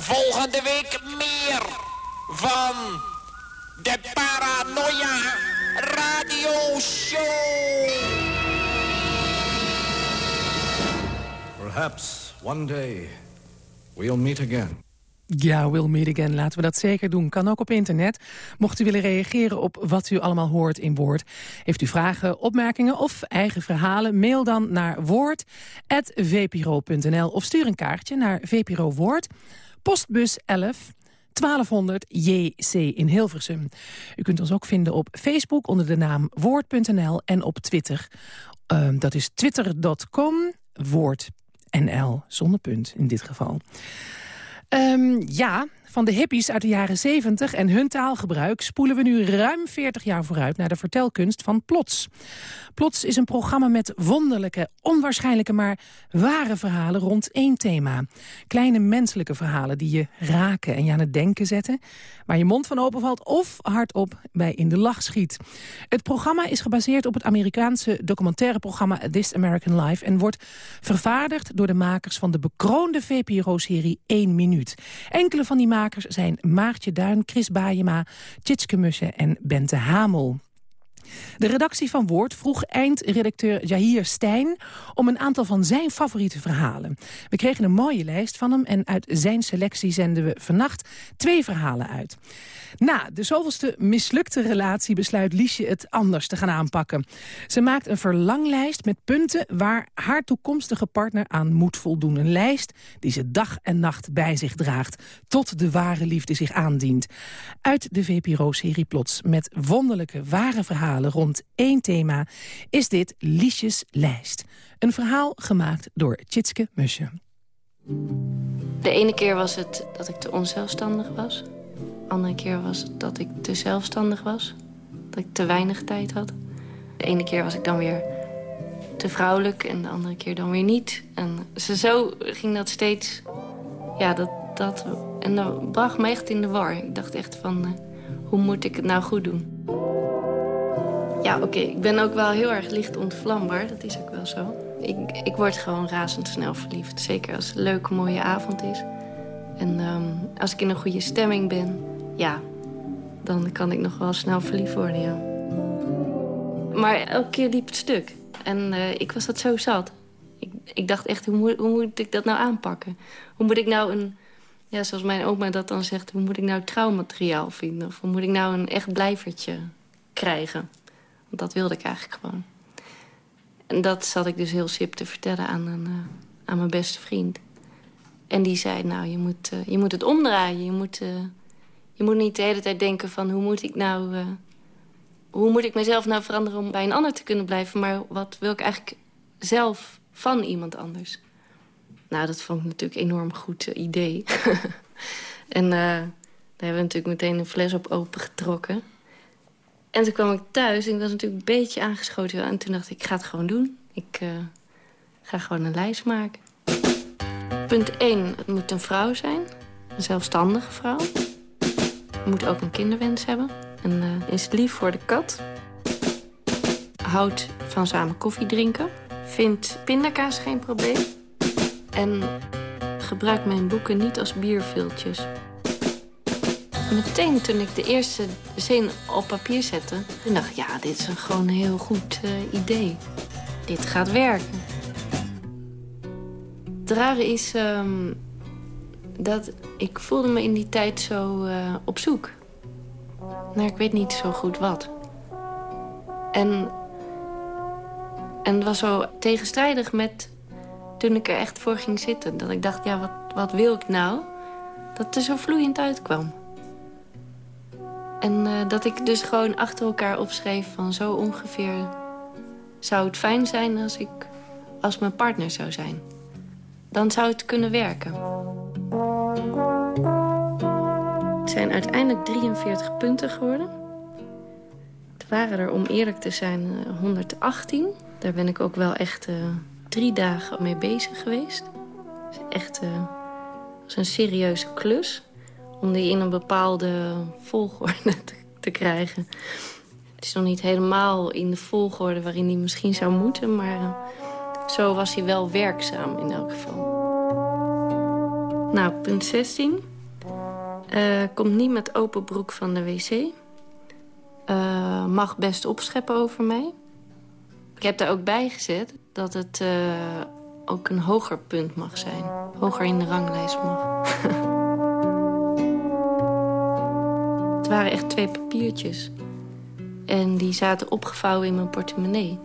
[SPEAKER 4] Volgende week meer van de Paranoia Radio Show.
[SPEAKER 2] Perhaps one day we'll meet again.
[SPEAKER 3] Ja, we'll meet again. Laten we dat zeker doen. Kan ook op internet. Mocht u willen reageren op wat u allemaal hoort in Woord. Heeft u vragen, opmerkingen of eigen verhalen? Mail dan naar woord.vpro.nl of stuur een kaartje naar VPRO Woord. Postbus 11 1200 JC in Hilversum. U kunt ons ook vinden op Facebook onder de naam woord.nl en op Twitter. Uh, dat is twitter.com woord.nl, zonder punt in dit geval. Um, ja, van de hippies uit de jaren 70 en hun taalgebruik... spoelen we nu ruim 40 jaar vooruit naar de vertelkunst van Plots. Plots is een programma met wonderlijke, onwaarschijnlijke... maar ware verhalen rond één thema. Kleine menselijke verhalen die je raken en je aan het denken zetten... waar je mond van open valt of hardop bij in de lach schiet. Het programma is gebaseerd op het Amerikaanse documentaireprogramma This American Life... en wordt vervaardigd door de makers van de bekroonde VPRO-serie 1 Minuut. Enkele van die makers zijn Maartje Duin, Chris Baayema, Tjitske Mussen en Bente Hamel. De redactie van Woord vroeg eindredacteur Jahir Stijn... om een aantal van zijn favoriete verhalen. We kregen een mooie lijst van hem... en uit zijn selectie zenden we vannacht twee verhalen uit. Na de zoveelste mislukte relatie besluit Liesje het anders te gaan aanpakken. Ze maakt een verlanglijst met punten waar haar toekomstige partner aan moet voldoen. Een lijst die ze dag en nacht bij zich draagt, tot de ware liefde zich aandient. Uit de VPRO-serie Plots, met wonderlijke ware verhalen rond één thema, is dit Liesjes lijst. Een verhaal gemaakt door Tjitske Musje.
[SPEAKER 13] De ene keer was het dat ik te onzelfstandig was andere keer was het dat ik te zelfstandig was. Dat ik te weinig tijd had. De ene keer was ik dan weer te vrouwelijk en de andere keer dan weer niet. En zo ging dat steeds... Ja, dat, dat, en dat bracht me echt in de war. Ik dacht echt van, uh, hoe moet ik het nou goed doen? Ja, oké, ik ben ook wel heel erg licht ontvlambaar. Dat is ook wel zo. Ik, ik word gewoon razendsnel verliefd. Zeker als het een leuke, mooie avond is. En um, als ik in een goede stemming ben ja, dan kan ik nog wel snel verliefd worden. Maar elke keer liep het stuk. En uh, ik was dat zo zat. Ik, ik dacht echt, hoe moet, hoe moet ik dat nou aanpakken? Hoe moet ik nou een... Ja, zoals mijn oma dat dan zegt, hoe moet ik nou trouwmateriaal vinden? Of hoe moet ik nou een echt blijvertje krijgen? Want dat wilde ik eigenlijk gewoon. En dat zat ik dus heel sip te vertellen aan, een, uh, aan mijn beste vriend. En die zei, nou, je moet, uh, je moet het omdraaien. Je moet je moet niet de hele tijd denken van hoe moet ik nou... Uh, hoe moet ik mezelf nou veranderen om bij een ander te kunnen blijven... maar wat wil ik eigenlijk zelf van iemand anders? Nou, dat vond ik natuurlijk een enorm goed uh, idee. en uh, daar hebben we natuurlijk meteen een fles op opengetrokken. En toen kwam ik thuis en ik was natuurlijk een beetje aangeschoten. En toen dacht ik, ik ga het gewoon doen. Ik ga gewoon een lijst maken. Punt 1, het moet een vrouw zijn. Een zelfstandige vrouw moet ook een kinderwens hebben. En uh, is lief voor de kat. Houdt van samen koffie drinken. Vindt pindakaas geen probleem. En gebruikt mijn boeken niet als bierviltjes. Meteen toen ik de eerste zin op papier zette... dacht ik, ja, dit is een gewoon een heel goed uh, idee. Dit gaat werken. Het rare is... Um, dat ik voelde me in die tijd zo uh, op zoek. Nou, ik weet niet zo goed wat. En, en het was zo tegenstrijdig met toen ik er echt voor ging zitten. Dat ik dacht, ja, wat, wat wil ik nou? Dat het er zo vloeiend uitkwam. En uh, dat ik dus gewoon achter elkaar opschreef van zo ongeveer... zou het fijn zijn als ik als mijn partner zou zijn. Dan zou het kunnen werken. Het zijn uiteindelijk 43 punten geworden. Het waren er, om eerlijk te zijn, 118. Eh, Daar ben ik ook wel echt uh, drie dagen mee bezig geweest. Is echt uh, een serieuze klus. Om die in een bepaalde volgorde te, krijgen. Het is nog niet helemaal in de volgorde waarin die misschien zou moeten. Maar zo was hij wel werkzaam in elk geval. Nou, punt 16. Uh, komt niet met open broek van de wc. Uh, mag best opscheppen over mij. Ik heb daar ook bij gezet dat het uh, ook een hoger punt mag zijn. Hoger in de ranglijst mag. Het waren echt twee papiertjes. En die zaten opgevouwen in mijn portemonnee.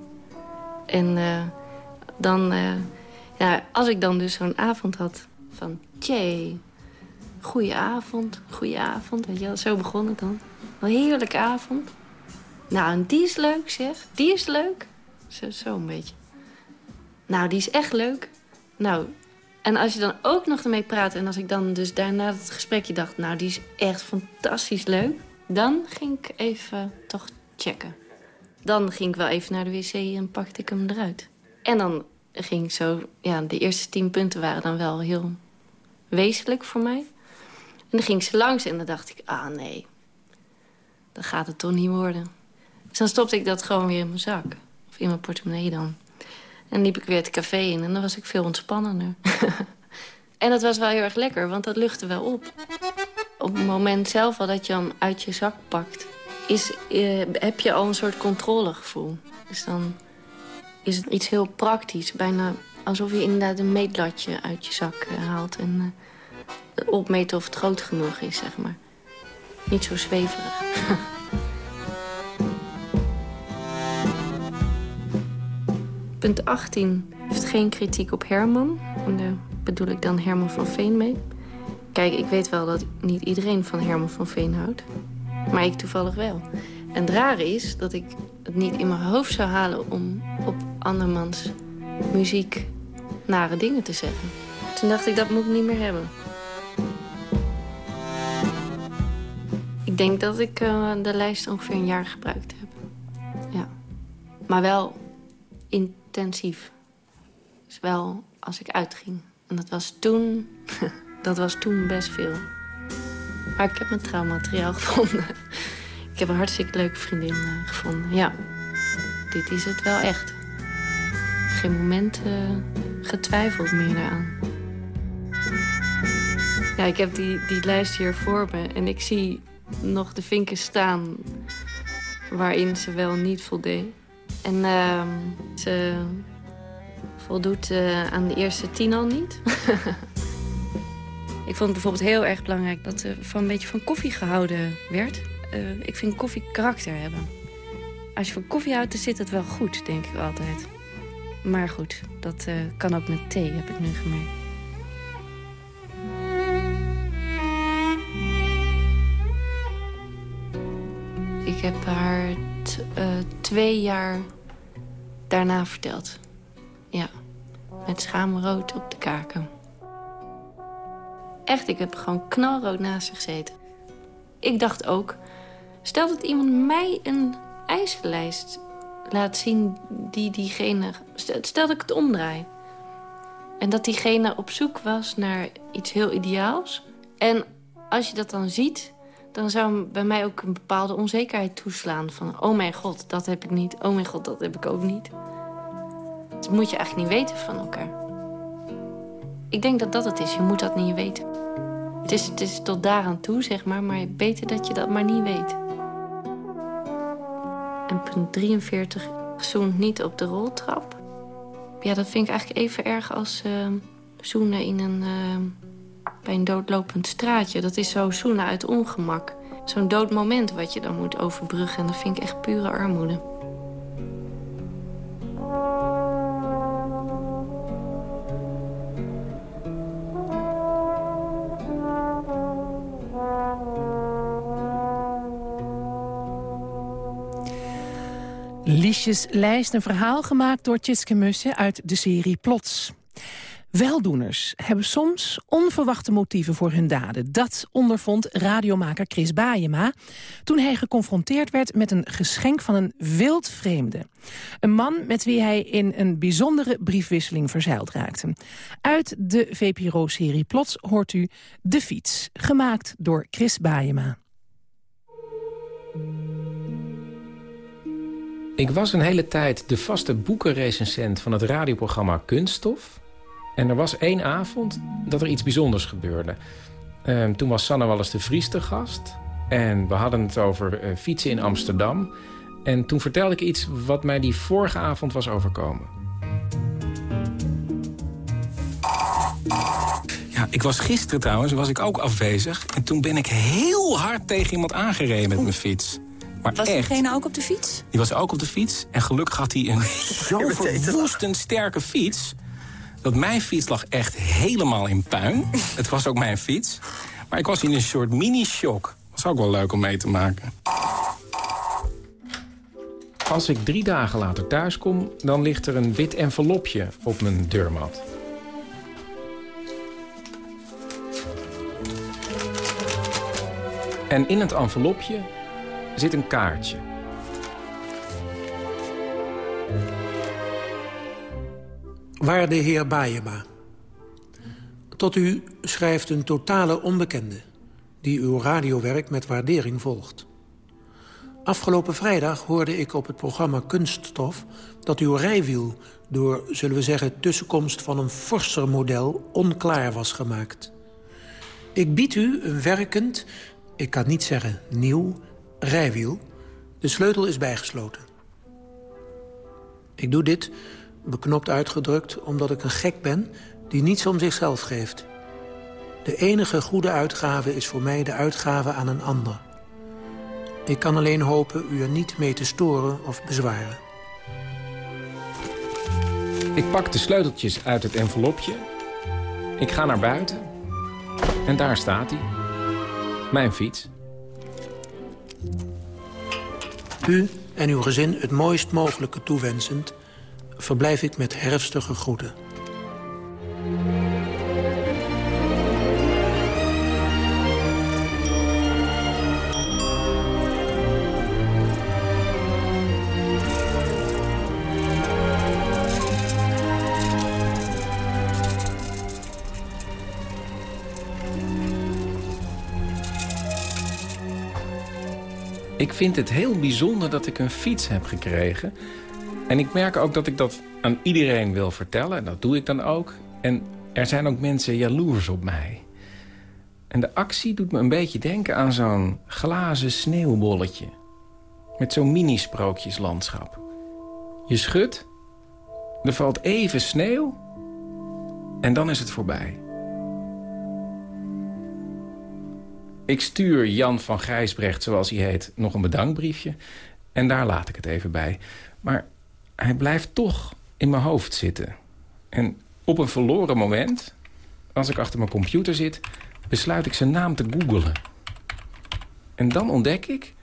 [SPEAKER 13] En dan, ja, als ik dan dus zo'n avond had van... Tjee, goeie avond, goeie avond. Weet je wel, zo begon het dan. Een heerlijke avond. Nou, en die is leuk, zeg. Die is leuk. Zo, zo een beetje. Nou, die is echt leuk. Nou, en als je dan ook nog ermee praat... en als ik dan dus daarna het gesprekje dacht... nou, die is echt fantastisch leuk... dan ging ik even toch checken. Dan ging ik wel even naar de wc en pakte ik hem eruit. En dan ging ik zo... Ja, de eerste tien punten waren dan wel heel wezenlijk voor mij. En dan ging ze langs en dan dacht ik... ah, nee, dat gaat het toch niet worden. Dus dan stopte ik dat gewoon weer in mijn zak. Of in mijn portemonnee dan. En liep ik weer het café in en dan was ik veel ontspannender. en dat was wel heel erg lekker, want dat luchtte wel op. Op het moment zelf al dat je hem uit je zak pakt... Is, eh, heb je al een soort controlegevoel. Dus dan is het iets heel praktisch. Bijna alsof je inderdaad een meetlatje uit je zak eh, haalt... en uh, opmeten of het groot genoeg is, zeg maar. Niet zo zweverig. Punt 18 heeft geen kritiek op Herman. Daar bedoel ik dan Herman van Veen mee. Kijk, ik weet wel dat niet iedereen van Herman van Veen houdt. Maar ik toevallig wel. En het rare is dat ik het niet in mijn hoofd zou halen... om op andermans muziek nare dingen te zeggen. Toen dacht ik, dat moet ik niet meer hebben. Denk dat ik uh, de lijst ongeveer een jaar gebruikt heb. Ja. Maar wel intensief. Dus wel als ik uitging. En dat was toen, dat was toen best veel. Maar ik heb mijn trouwmateriaal gevonden. ik heb een hartstikke leuke vriendin uh, gevonden. Ja, dit is het wel echt. Geen moment uh, getwijfeld meer daaraan. Ja, ik heb die, die lijst hier voor me. En ik zie nog de vinken staan waarin ze wel niet voldeed. En uh, ze voldoet uh, aan de eerste tien al niet. ik vond het bijvoorbeeld heel erg belangrijk dat er van een beetje van koffie gehouden werd. Uh, ik vind koffie karakter hebben. Als je van koffie houdt, dan zit het wel goed, denk ik altijd. Maar goed, dat uh, kan ook met thee, heb ik nu gemerkt. Ik heb haar uh, twee jaar daarna verteld. Ja, met schaamrood op de kaken. Echt, ik heb gewoon knalrood naast zich gezeten. Ik dacht ook, stel dat iemand mij een eisenlijst laat zien die diegene... Stel dat ik het omdraai. En dat diegene op zoek was naar iets heel ideaals. En als je dat dan ziet, dan zou bij mij ook een bepaalde onzekerheid toeslaan. Van, oh mijn god, dat heb ik niet. Oh mijn god, dat heb ik ook niet. Dat moet je eigenlijk niet weten van elkaar. Ik denk dat dat het is. Je moet dat niet weten. Het is, het is tot daaraan toe, zeg maar. Maar beter dat je dat maar niet weet. En punt 43, zoen niet op de roltrap. Ja, dat vind ik eigenlijk even erg als uh, zoenen in een... Uh, bij een doodlopend straatje. Dat is zo zoenen uit ongemak. Zo'n dood moment wat je dan moet overbruggen. En dat vind ik echt pure armoede.
[SPEAKER 3] Liesjeslijst, een verhaal gemaakt door Tjitske Musse uit de serie Plots. Weldoeners hebben soms onverwachte motieven voor hun daden. Dat ondervond radiomaker Chris Baayema toen hij geconfronteerd werd met een geschenk van een wildvreemde. Een man met wie hij in een bijzondere briefwisseling verzeild raakte. Uit de VPRO-serie Plots hoort u De Fiets, gemaakt door Chris Baayema.
[SPEAKER 14] Ik was een hele tijd de vaste boekenrecensent van het radioprogramma Kunststof. En er was één avond dat er iets bijzonders gebeurde. Um, toen was Sanne Wallis de Vries te gast. En we hadden het over uh, fietsen in Amsterdam. En toen vertelde ik iets wat mij die vorige avond was overkomen.
[SPEAKER 15] Ja,
[SPEAKER 14] ik was gisteren trouwens, was ik ook afwezig. En toen ben ik heel hard tegen iemand aangereden met mijn fiets. Maar
[SPEAKER 15] was
[SPEAKER 14] echt,
[SPEAKER 15] diegene ook op de fiets?
[SPEAKER 14] die was ook op de fiets. En gelukkig had hij een zo verwoestend sterke fiets... dat mijn fiets lag echt helemaal in puin. Het was ook mijn fiets. Maar ik was in een soort mini-shock. Was ook wel leuk om mee te maken. Als ik drie dagen later thuis kom, dan ligt er een wit envelopje op mijn deurmat. En in het envelopje zit een kaartje.
[SPEAKER 16] Waarde heer Baayema. Tot u schrijft een totale onbekende... die uw radiowerk met waardering volgt. Afgelopen vrijdag hoorde ik op het programma Kunststof... dat uw rijwiel door, zullen we zeggen... tussenkomst van een forser model onklaar was gemaakt. Ik bied u een werkend, ik kan niet zeggen nieuw, rijwiel. De sleutel is bijgesloten. Ik doe dit, beknopt uitgedrukt, omdat ik een gek ben... die niets om zichzelf geeft. De enige goede uitgave is voor mij de uitgave aan een ander. Ik kan alleen hopen u er niet mee te storen of bezwaren.
[SPEAKER 14] Ik pak de sleuteltjes uit het envelopje. Ik ga naar buiten. En daar staat hij. Mijn fiets.
[SPEAKER 16] U en uw gezin het mooist mogelijke toewensend... verblijf ik met herfstige groeten.
[SPEAKER 14] Ik vind het heel bijzonder dat ik een fiets heb gekregen. En ik merk ook dat ik dat aan iedereen wil vertellen. En dat doe ik dan ook. En er zijn ook mensen jaloers op mij. En de actie doet me een beetje denken aan zo'n glazen sneeuwbolletje. Met zo'n mini-sprookjeslandschap. Je schudt, er valt even sneeuw... en dan is het voorbij. Ik stuur Jan van Gijsbrecht, zoals hij heet, nog een bedankbriefje. En daar laat ik het even bij. Maar hij blijft toch in mijn hoofd zitten. En op een verloren moment, als ik achter mijn computer zit... besluit ik zijn naam te googelen. En dan ontdek ik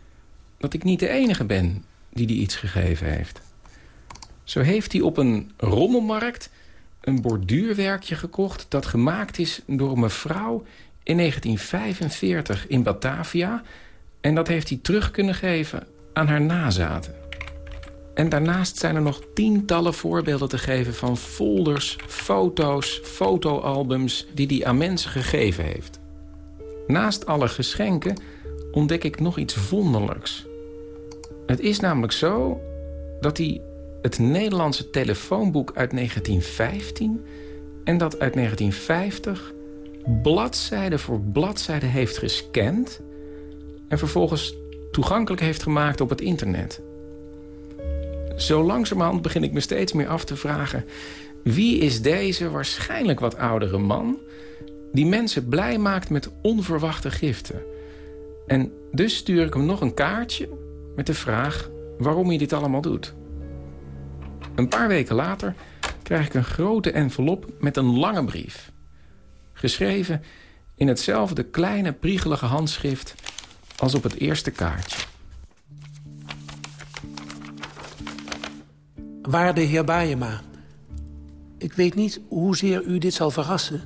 [SPEAKER 14] dat ik niet de enige ben die die iets gegeven heeft. Zo heeft hij op een rommelmarkt een borduurwerkje gekocht... dat gemaakt is door een mevrouw in 1945 in Batavia. En dat heeft hij terug kunnen geven aan haar nazaten. En daarnaast zijn er nog tientallen voorbeelden te geven van folders, foto's, fotoalbums die hij aan mensen gegeven heeft. Naast alle geschenken ontdek ik nog iets wonderlijks. Het is namelijk zo dat hij het Nederlandse telefoonboek uit 1915 en dat uit 1950 bladzijde voor bladzijde heeft gescand... en vervolgens toegankelijk heeft gemaakt op het internet. Zo langzamerhand begin ik me steeds meer af te vragen... wie is deze waarschijnlijk wat oudere man... die mensen blij maakt met onverwachte giften? En dus stuur ik hem nog een kaartje met de vraag waarom hij dit allemaal doet. Een paar weken later krijg ik een grote envelop met een lange brief... Geschreven in hetzelfde kleine, priegelige handschrift als op het eerste kaartje.
[SPEAKER 16] Waarde heer Baayema, ik weet niet hoezeer u dit zal verrassen...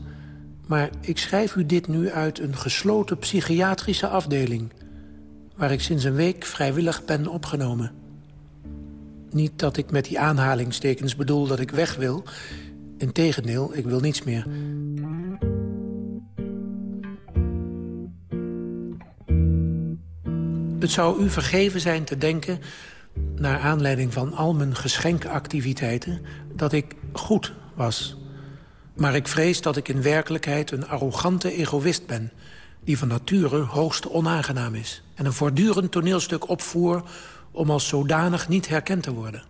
[SPEAKER 16] maar ik schrijf u dit nu uit een gesloten psychiatrische afdeling... waar ik sinds een week vrijwillig ben opgenomen. Niet dat ik met die aanhalingstekens bedoel dat ik weg wil. Integendeel, ik wil niets meer. Het zou u vergeven zijn te denken, naar aanleiding van al mijn geschenkactiviteiten... dat ik goed was. Maar ik vrees dat ik in werkelijkheid een arrogante egoïst ben... die van nature hoogst onaangenaam is. En een voortdurend toneelstuk opvoer om als zodanig niet herkend te worden.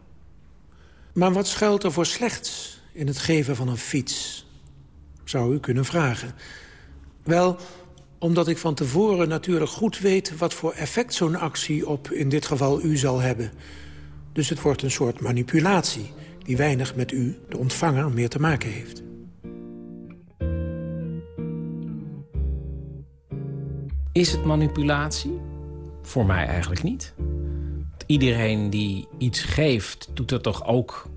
[SPEAKER 16] Maar wat schuilt er voor slechts in het geven van een fiets? zou u kunnen vragen. Wel, omdat ik van tevoren natuurlijk goed weet... wat voor effect zo'n actie op, in dit geval, u zal hebben. Dus het wordt een soort manipulatie... die weinig met u, de ontvanger, meer te maken heeft.
[SPEAKER 14] Is het manipulatie? Voor mij eigenlijk niet. Iedereen die iets geeft, doet dat toch ook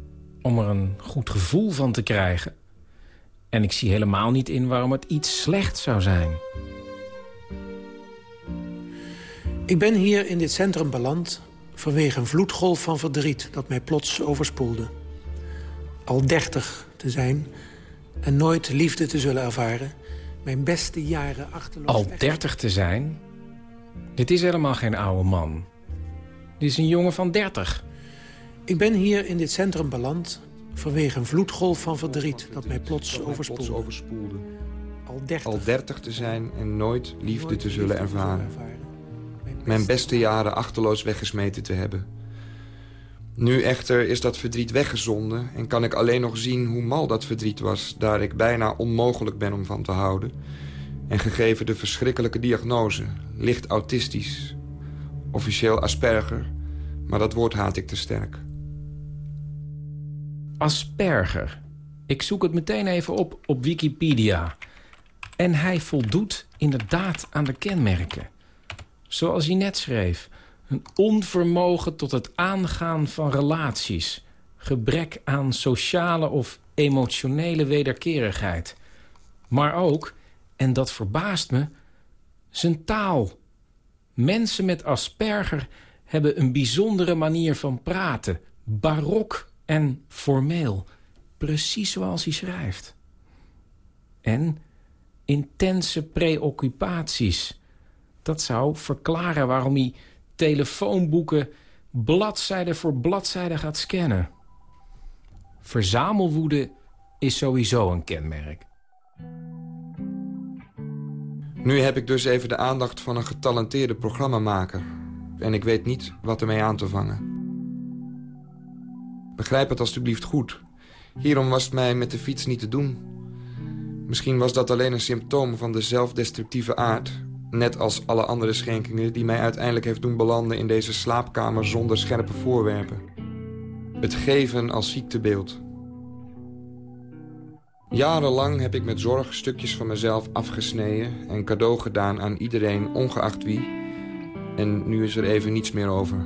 [SPEAKER 14] om er een goed gevoel van te krijgen. En ik zie helemaal niet in waarom het iets slecht zou zijn.
[SPEAKER 16] Ik ben hier in dit centrum beland vanwege een vloedgolf van verdriet... dat mij plots overspoelde. Al dertig te zijn en nooit liefde te zullen ervaren... mijn beste jaren achterloos...
[SPEAKER 14] Al dertig te zijn? Dit is helemaal geen oude man. Dit is een jongen van dertig.
[SPEAKER 16] Ik ben hier in dit centrum beland vanwege een vloedgolf van verdriet... dat mij plots overspoelde.
[SPEAKER 15] Al dertig. Al dertig te zijn en nooit liefde te zullen ervaren. Mijn beste jaren achterloos weggesmeten te hebben. Nu echter is dat verdriet weggezonden... en kan ik alleen nog zien hoe mal dat verdriet was... daar ik bijna onmogelijk ben om van te houden. En gegeven de verschrikkelijke diagnose, licht autistisch... officieel Asperger, maar dat woord haat ik te sterk.
[SPEAKER 14] Asperger. Ik zoek het meteen even op op Wikipedia. En hij voldoet inderdaad aan de kenmerken. Zoals hij net schreef. Een onvermogen tot het aangaan van relaties. Gebrek aan sociale of emotionele wederkerigheid. Maar ook, en dat verbaast me, zijn taal. Mensen met Asperger hebben een bijzondere manier van praten. Barok en formeel. Precies zoals hij schrijft. En intense preoccupaties. Dat zou verklaren waarom hij telefoonboeken bladzijde voor bladzijde gaat scannen. Verzamelwoede is sowieso een kenmerk.
[SPEAKER 15] Nu heb ik dus even de aandacht van een getalenteerde programmamaker. En ik weet niet wat ermee aan te vangen. Begrijp het alstublieft goed. Hierom was het mij met de fiets niet te doen. Misschien was dat alleen een symptoom van de zelfdestructieve aard... net als alle andere schenkingen die mij uiteindelijk heeft doen belanden... in deze slaapkamer zonder scherpe voorwerpen. Het geven als ziektebeeld. Jarenlang heb ik met zorg stukjes van mezelf afgesneden... en cadeau gedaan aan iedereen, ongeacht wie. En nu is er even niets meer over.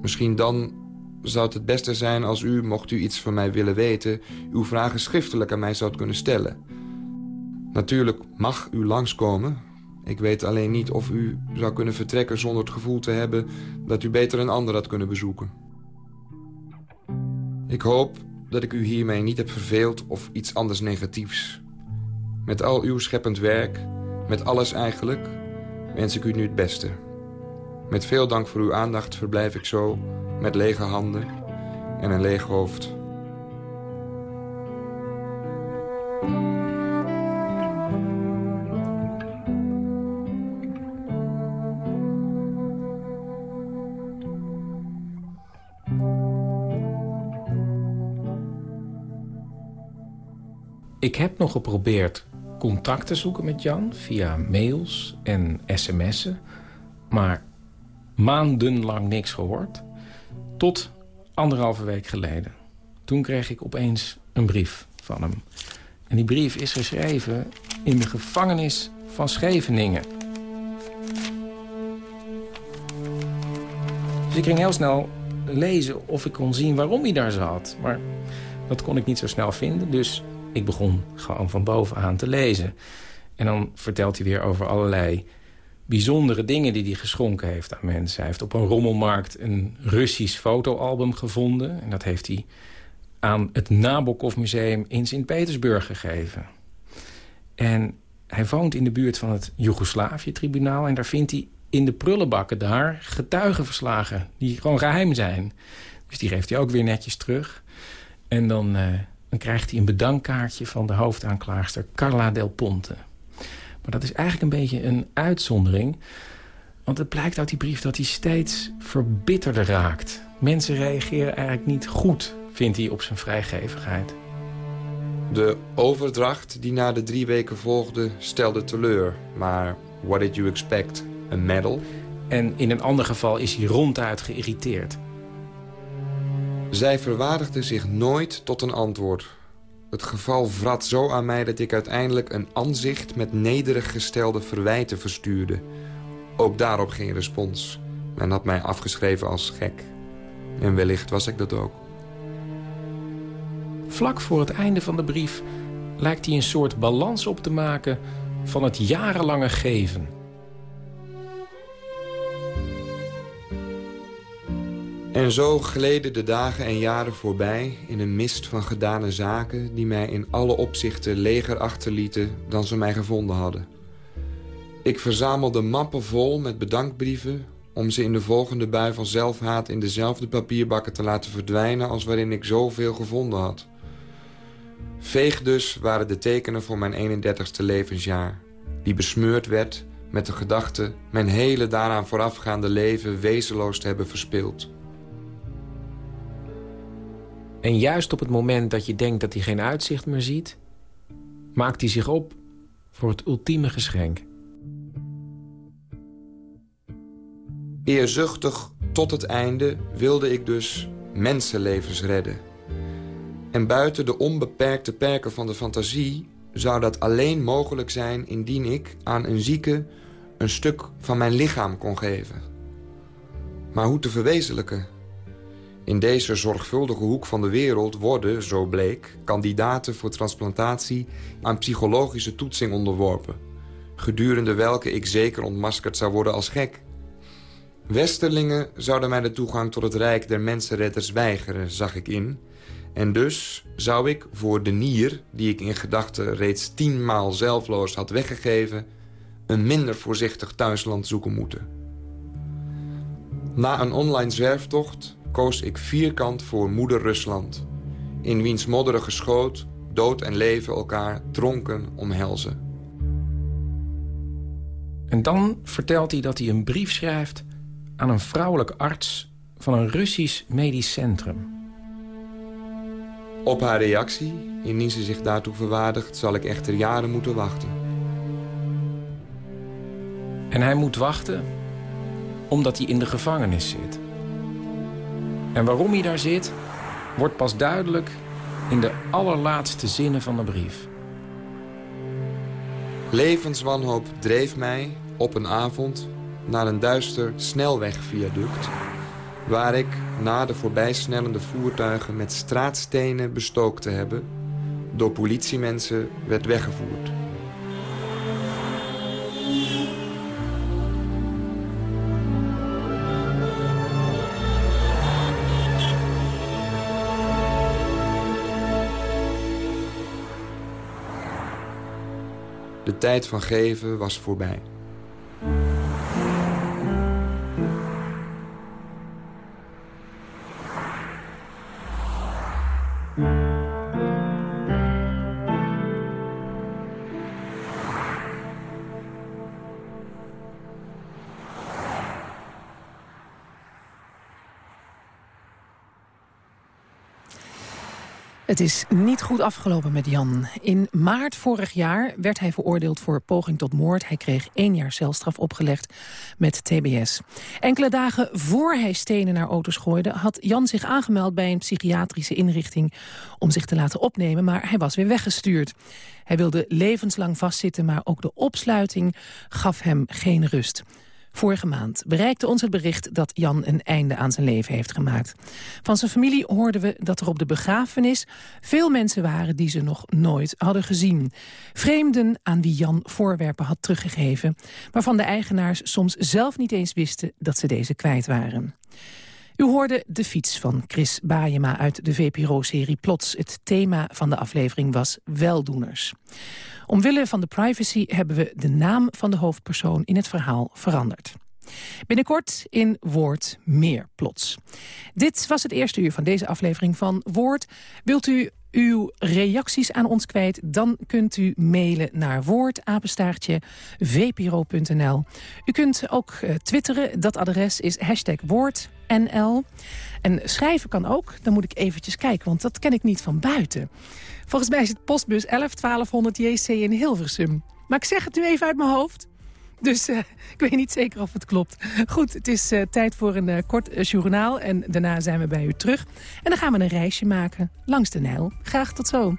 [SPEAKER 15] Misschien dan zou het het beste zijn als u, mocht u iets van mij willen weten... uw vragen schriftelijk aan mij zou kunnen stellen. Natuurlijk mag u langskomen. Ik weet alleen niet of u zou kunnen vertrekken zonder het gevoel te hebben... dat u beter een ander had kunnen bezoeken. Ik hoop dat ik u hiermee niet heb verveeld of iets anders negatiefs. Met al uw scheppend werk, met alles eigenlijk, wens ik u nu het beste. Met veel dank voor uw aandacht verblijf ik zo met lege handen en een leeg hoofd.
[SPEAKER 14] Ik heb nog geprobeerd contact te zoeken met Jan via mails en sms'en. Maar maandenlang niks gehoord. Tot anderhalve week geleden. Toen kreeg ik opeens een brief van hem. En die brief is geschreven in de gevangenis van Scheveningen. Dus ik ging heel snel lezen of ik kon zien waarom hij daar zat. Maar dat kon ik niet zo snel vinden, dus ik begon gewoon van bovenaan te lezen. En dan vertelt hij weer over allerlei bijzondere dingen die hij geschonken heeft aan mensen. Hij heeft op een rommelmarkt een Russisch fotoalbum gevonden. En dat heeft hij aan het Nabokov Museum in Sint-Petersburg gegeven. En hij woont in de buurt van het Joegoslavië-tribunaal... en daar vindt hij in de prullenbakken daar getuigenverslagen... die gewoon geheim zijn. Dus die geeft hij ook weer netjes terug. En dan, uh, dan krijgt hij een bedankkaartje van de hoofdaanklaagster Carla Del Ponte... Maar dat is eigenlijk een beetje een uitzondering. Want het blijkt uit die brief dat hij steeds verbitterder raakt. Mensen reageren eigenlijk niet goed, vindt hij op zijn vrijgevigheid.
[SPEAKER 15] De overdracht die na de drie weken volgde stelde teleur. Maar what did you expect? Een medal?
[SPEAKER 14] En in een ander geval is hij ronduit geïrriteerd.
[SPEAKER 15] Zij verwaardigde zich nooit tot een antwoord. Het geval vrat zo aan mij dat ik uiteindelijk een aanzicht... met nederig gestelde verwijten verstuurde. Ook daarop geen respons. Men had mij afgeschreven als gek. En wellicht was ik dat ook.
[SPEAKER 14] Vlak voor het einde van de brief lijkt hij een soort balans op te maken... van het jarenlange geven.
[SPEAKER 15] En zo gleden de dagen en jaren voorbij in een mist van gedane zaken... die mij in alle opzichten leger achterlieten dan ze mij gevonden hadden. Ik verzamelde mappen vol met bedankbrieven... om ze in de volgende bui van zelfhaat in dezelfde papierbakken te laten verdwijnen... als waarin ik zoveel gevonden had. Veeg dus waren de tekenen voor mijn 31ste levensjaar... die besmeurd werd met de gedachte... mijn hele daaraan voorafgaande leven wezenloos te hebben verspild...
[SPEAKER 14] En juist op het moment dat je denkt dat hij geen uitzicht meer ziet... maakt hij zich op voor het ultieme geschenk.
[SPEAKER 15] Eerzuchtig tot het einde wilde ik dus mensenlevens redden. En buiten de onbeperkte perken van de fantasie... zou dat alleen mogelijk zijn indien ik aan een zieke... een stuk van mijn lichaam kon geven. Maar hoe te verwezenlijken? In deze zorgvuldige hoek van de wereld worden, zo bleek... kandidaten voor transplantatie aan psychologische toetsing onderworpen... gedurende welke ik zeker ontmaskerd zou worden als gek. Westerlingen zouden mij de toegang tot het rijk der mensenredders weigeren, zag ik in... En dus zou ik voor de nier, die ik in gedachten reeds tienmaal zelfloos had weggegeven... een minder voorzichtig thuisland zoeken moeten. Na een online zwerftocht koos ik vierkant voor moeder Rusland... in wiens modderige schoot dood en leven elkaar dronken omhelzen.
[SPEAKER 14] En dan vertelt hij dat hij een brief schrijft aan een vrouwelijk arts... van een Russisch medisch centrum.
[SPEAKER 15] Op haar reactie, indien ze zich daartoe verwaardigt... zal ik echter jaren moeten wachten.
[SPEAKER 14] En hij moet wachten omdat hij in de gevangenis zit. En waarom hij daar zit, wordt pas duidelijk in de allerlaatste zinnen van de brief.
[SPEAKER 15] Levenswanhoop dreef mij op een avond naar een duister snelwegviaduct... waar ik, na de voorbijsnellende voertuigen met straatstenen bestookt te hebben... door politiemensen werd weggevoerd. Tijd van geven was voorbij.
[SPEAKER 3] Het is niet goed afgelopen met Jan. In maart vorig jaar werd hij veroordeeld voor poging tot moord. Hij kreeg één jaar celstraf opgelegd met TBS. Enkele dagen voor hij stenen naar auto's gooide... had Jan zich aangemeld bij een psychiatrische inrichting... om zich te laten opnemen, maar hij was weer weggestuurd. Hij wilde levenslang vastzitten, maar ook de opsluiting gaf hem geen rust. Vorige maand bereikte ons het bericht dat Jan een einde aan zijn leven heeft gemaakt. Van zijn familie hoorden we dat er op de begrafenis veel mensen waren die ze nog nooit hadden gezien. Vreemden aan wie Jan voorwerpen had teruggegeven, waarvan de eigenaars soms zelf niet eens wisten dat ze deze kwijt waren. U hoorde de fiets van Chris Baayema uit de VPRO-serie Plots. Het thema van de aflevering was weldoeners. Omwille van de privacy hebben we de naam van de hoofdpersoon in het verhaal veranderd. Binnenkort in Woord meer plots. Dit was het eerste uur van deze aflevering van Woord. Wilt u uw reacties aan ons kwijt... dan kunt u mailen naar woordapenstaartje vpro.nl. U kunt ook uh, twitteren. Dat adres is hashtag woordnl. En schrijven kan ook. Dan moet ik eventjes kijken, want dat ken ik niet van buiten. Volgens mij is het postbus 11 1200 JC in Hilversum. Maar ik zeg het nu even uit mijn hoofd. Dus uh, ik weet niet zeker of het klopt. Goed, het is uh, tijd voor een uh, kort journaal. En daarna zijn we bij u terug. En dan gaan we een reisje maken langs de Nijl. Graag tot zo.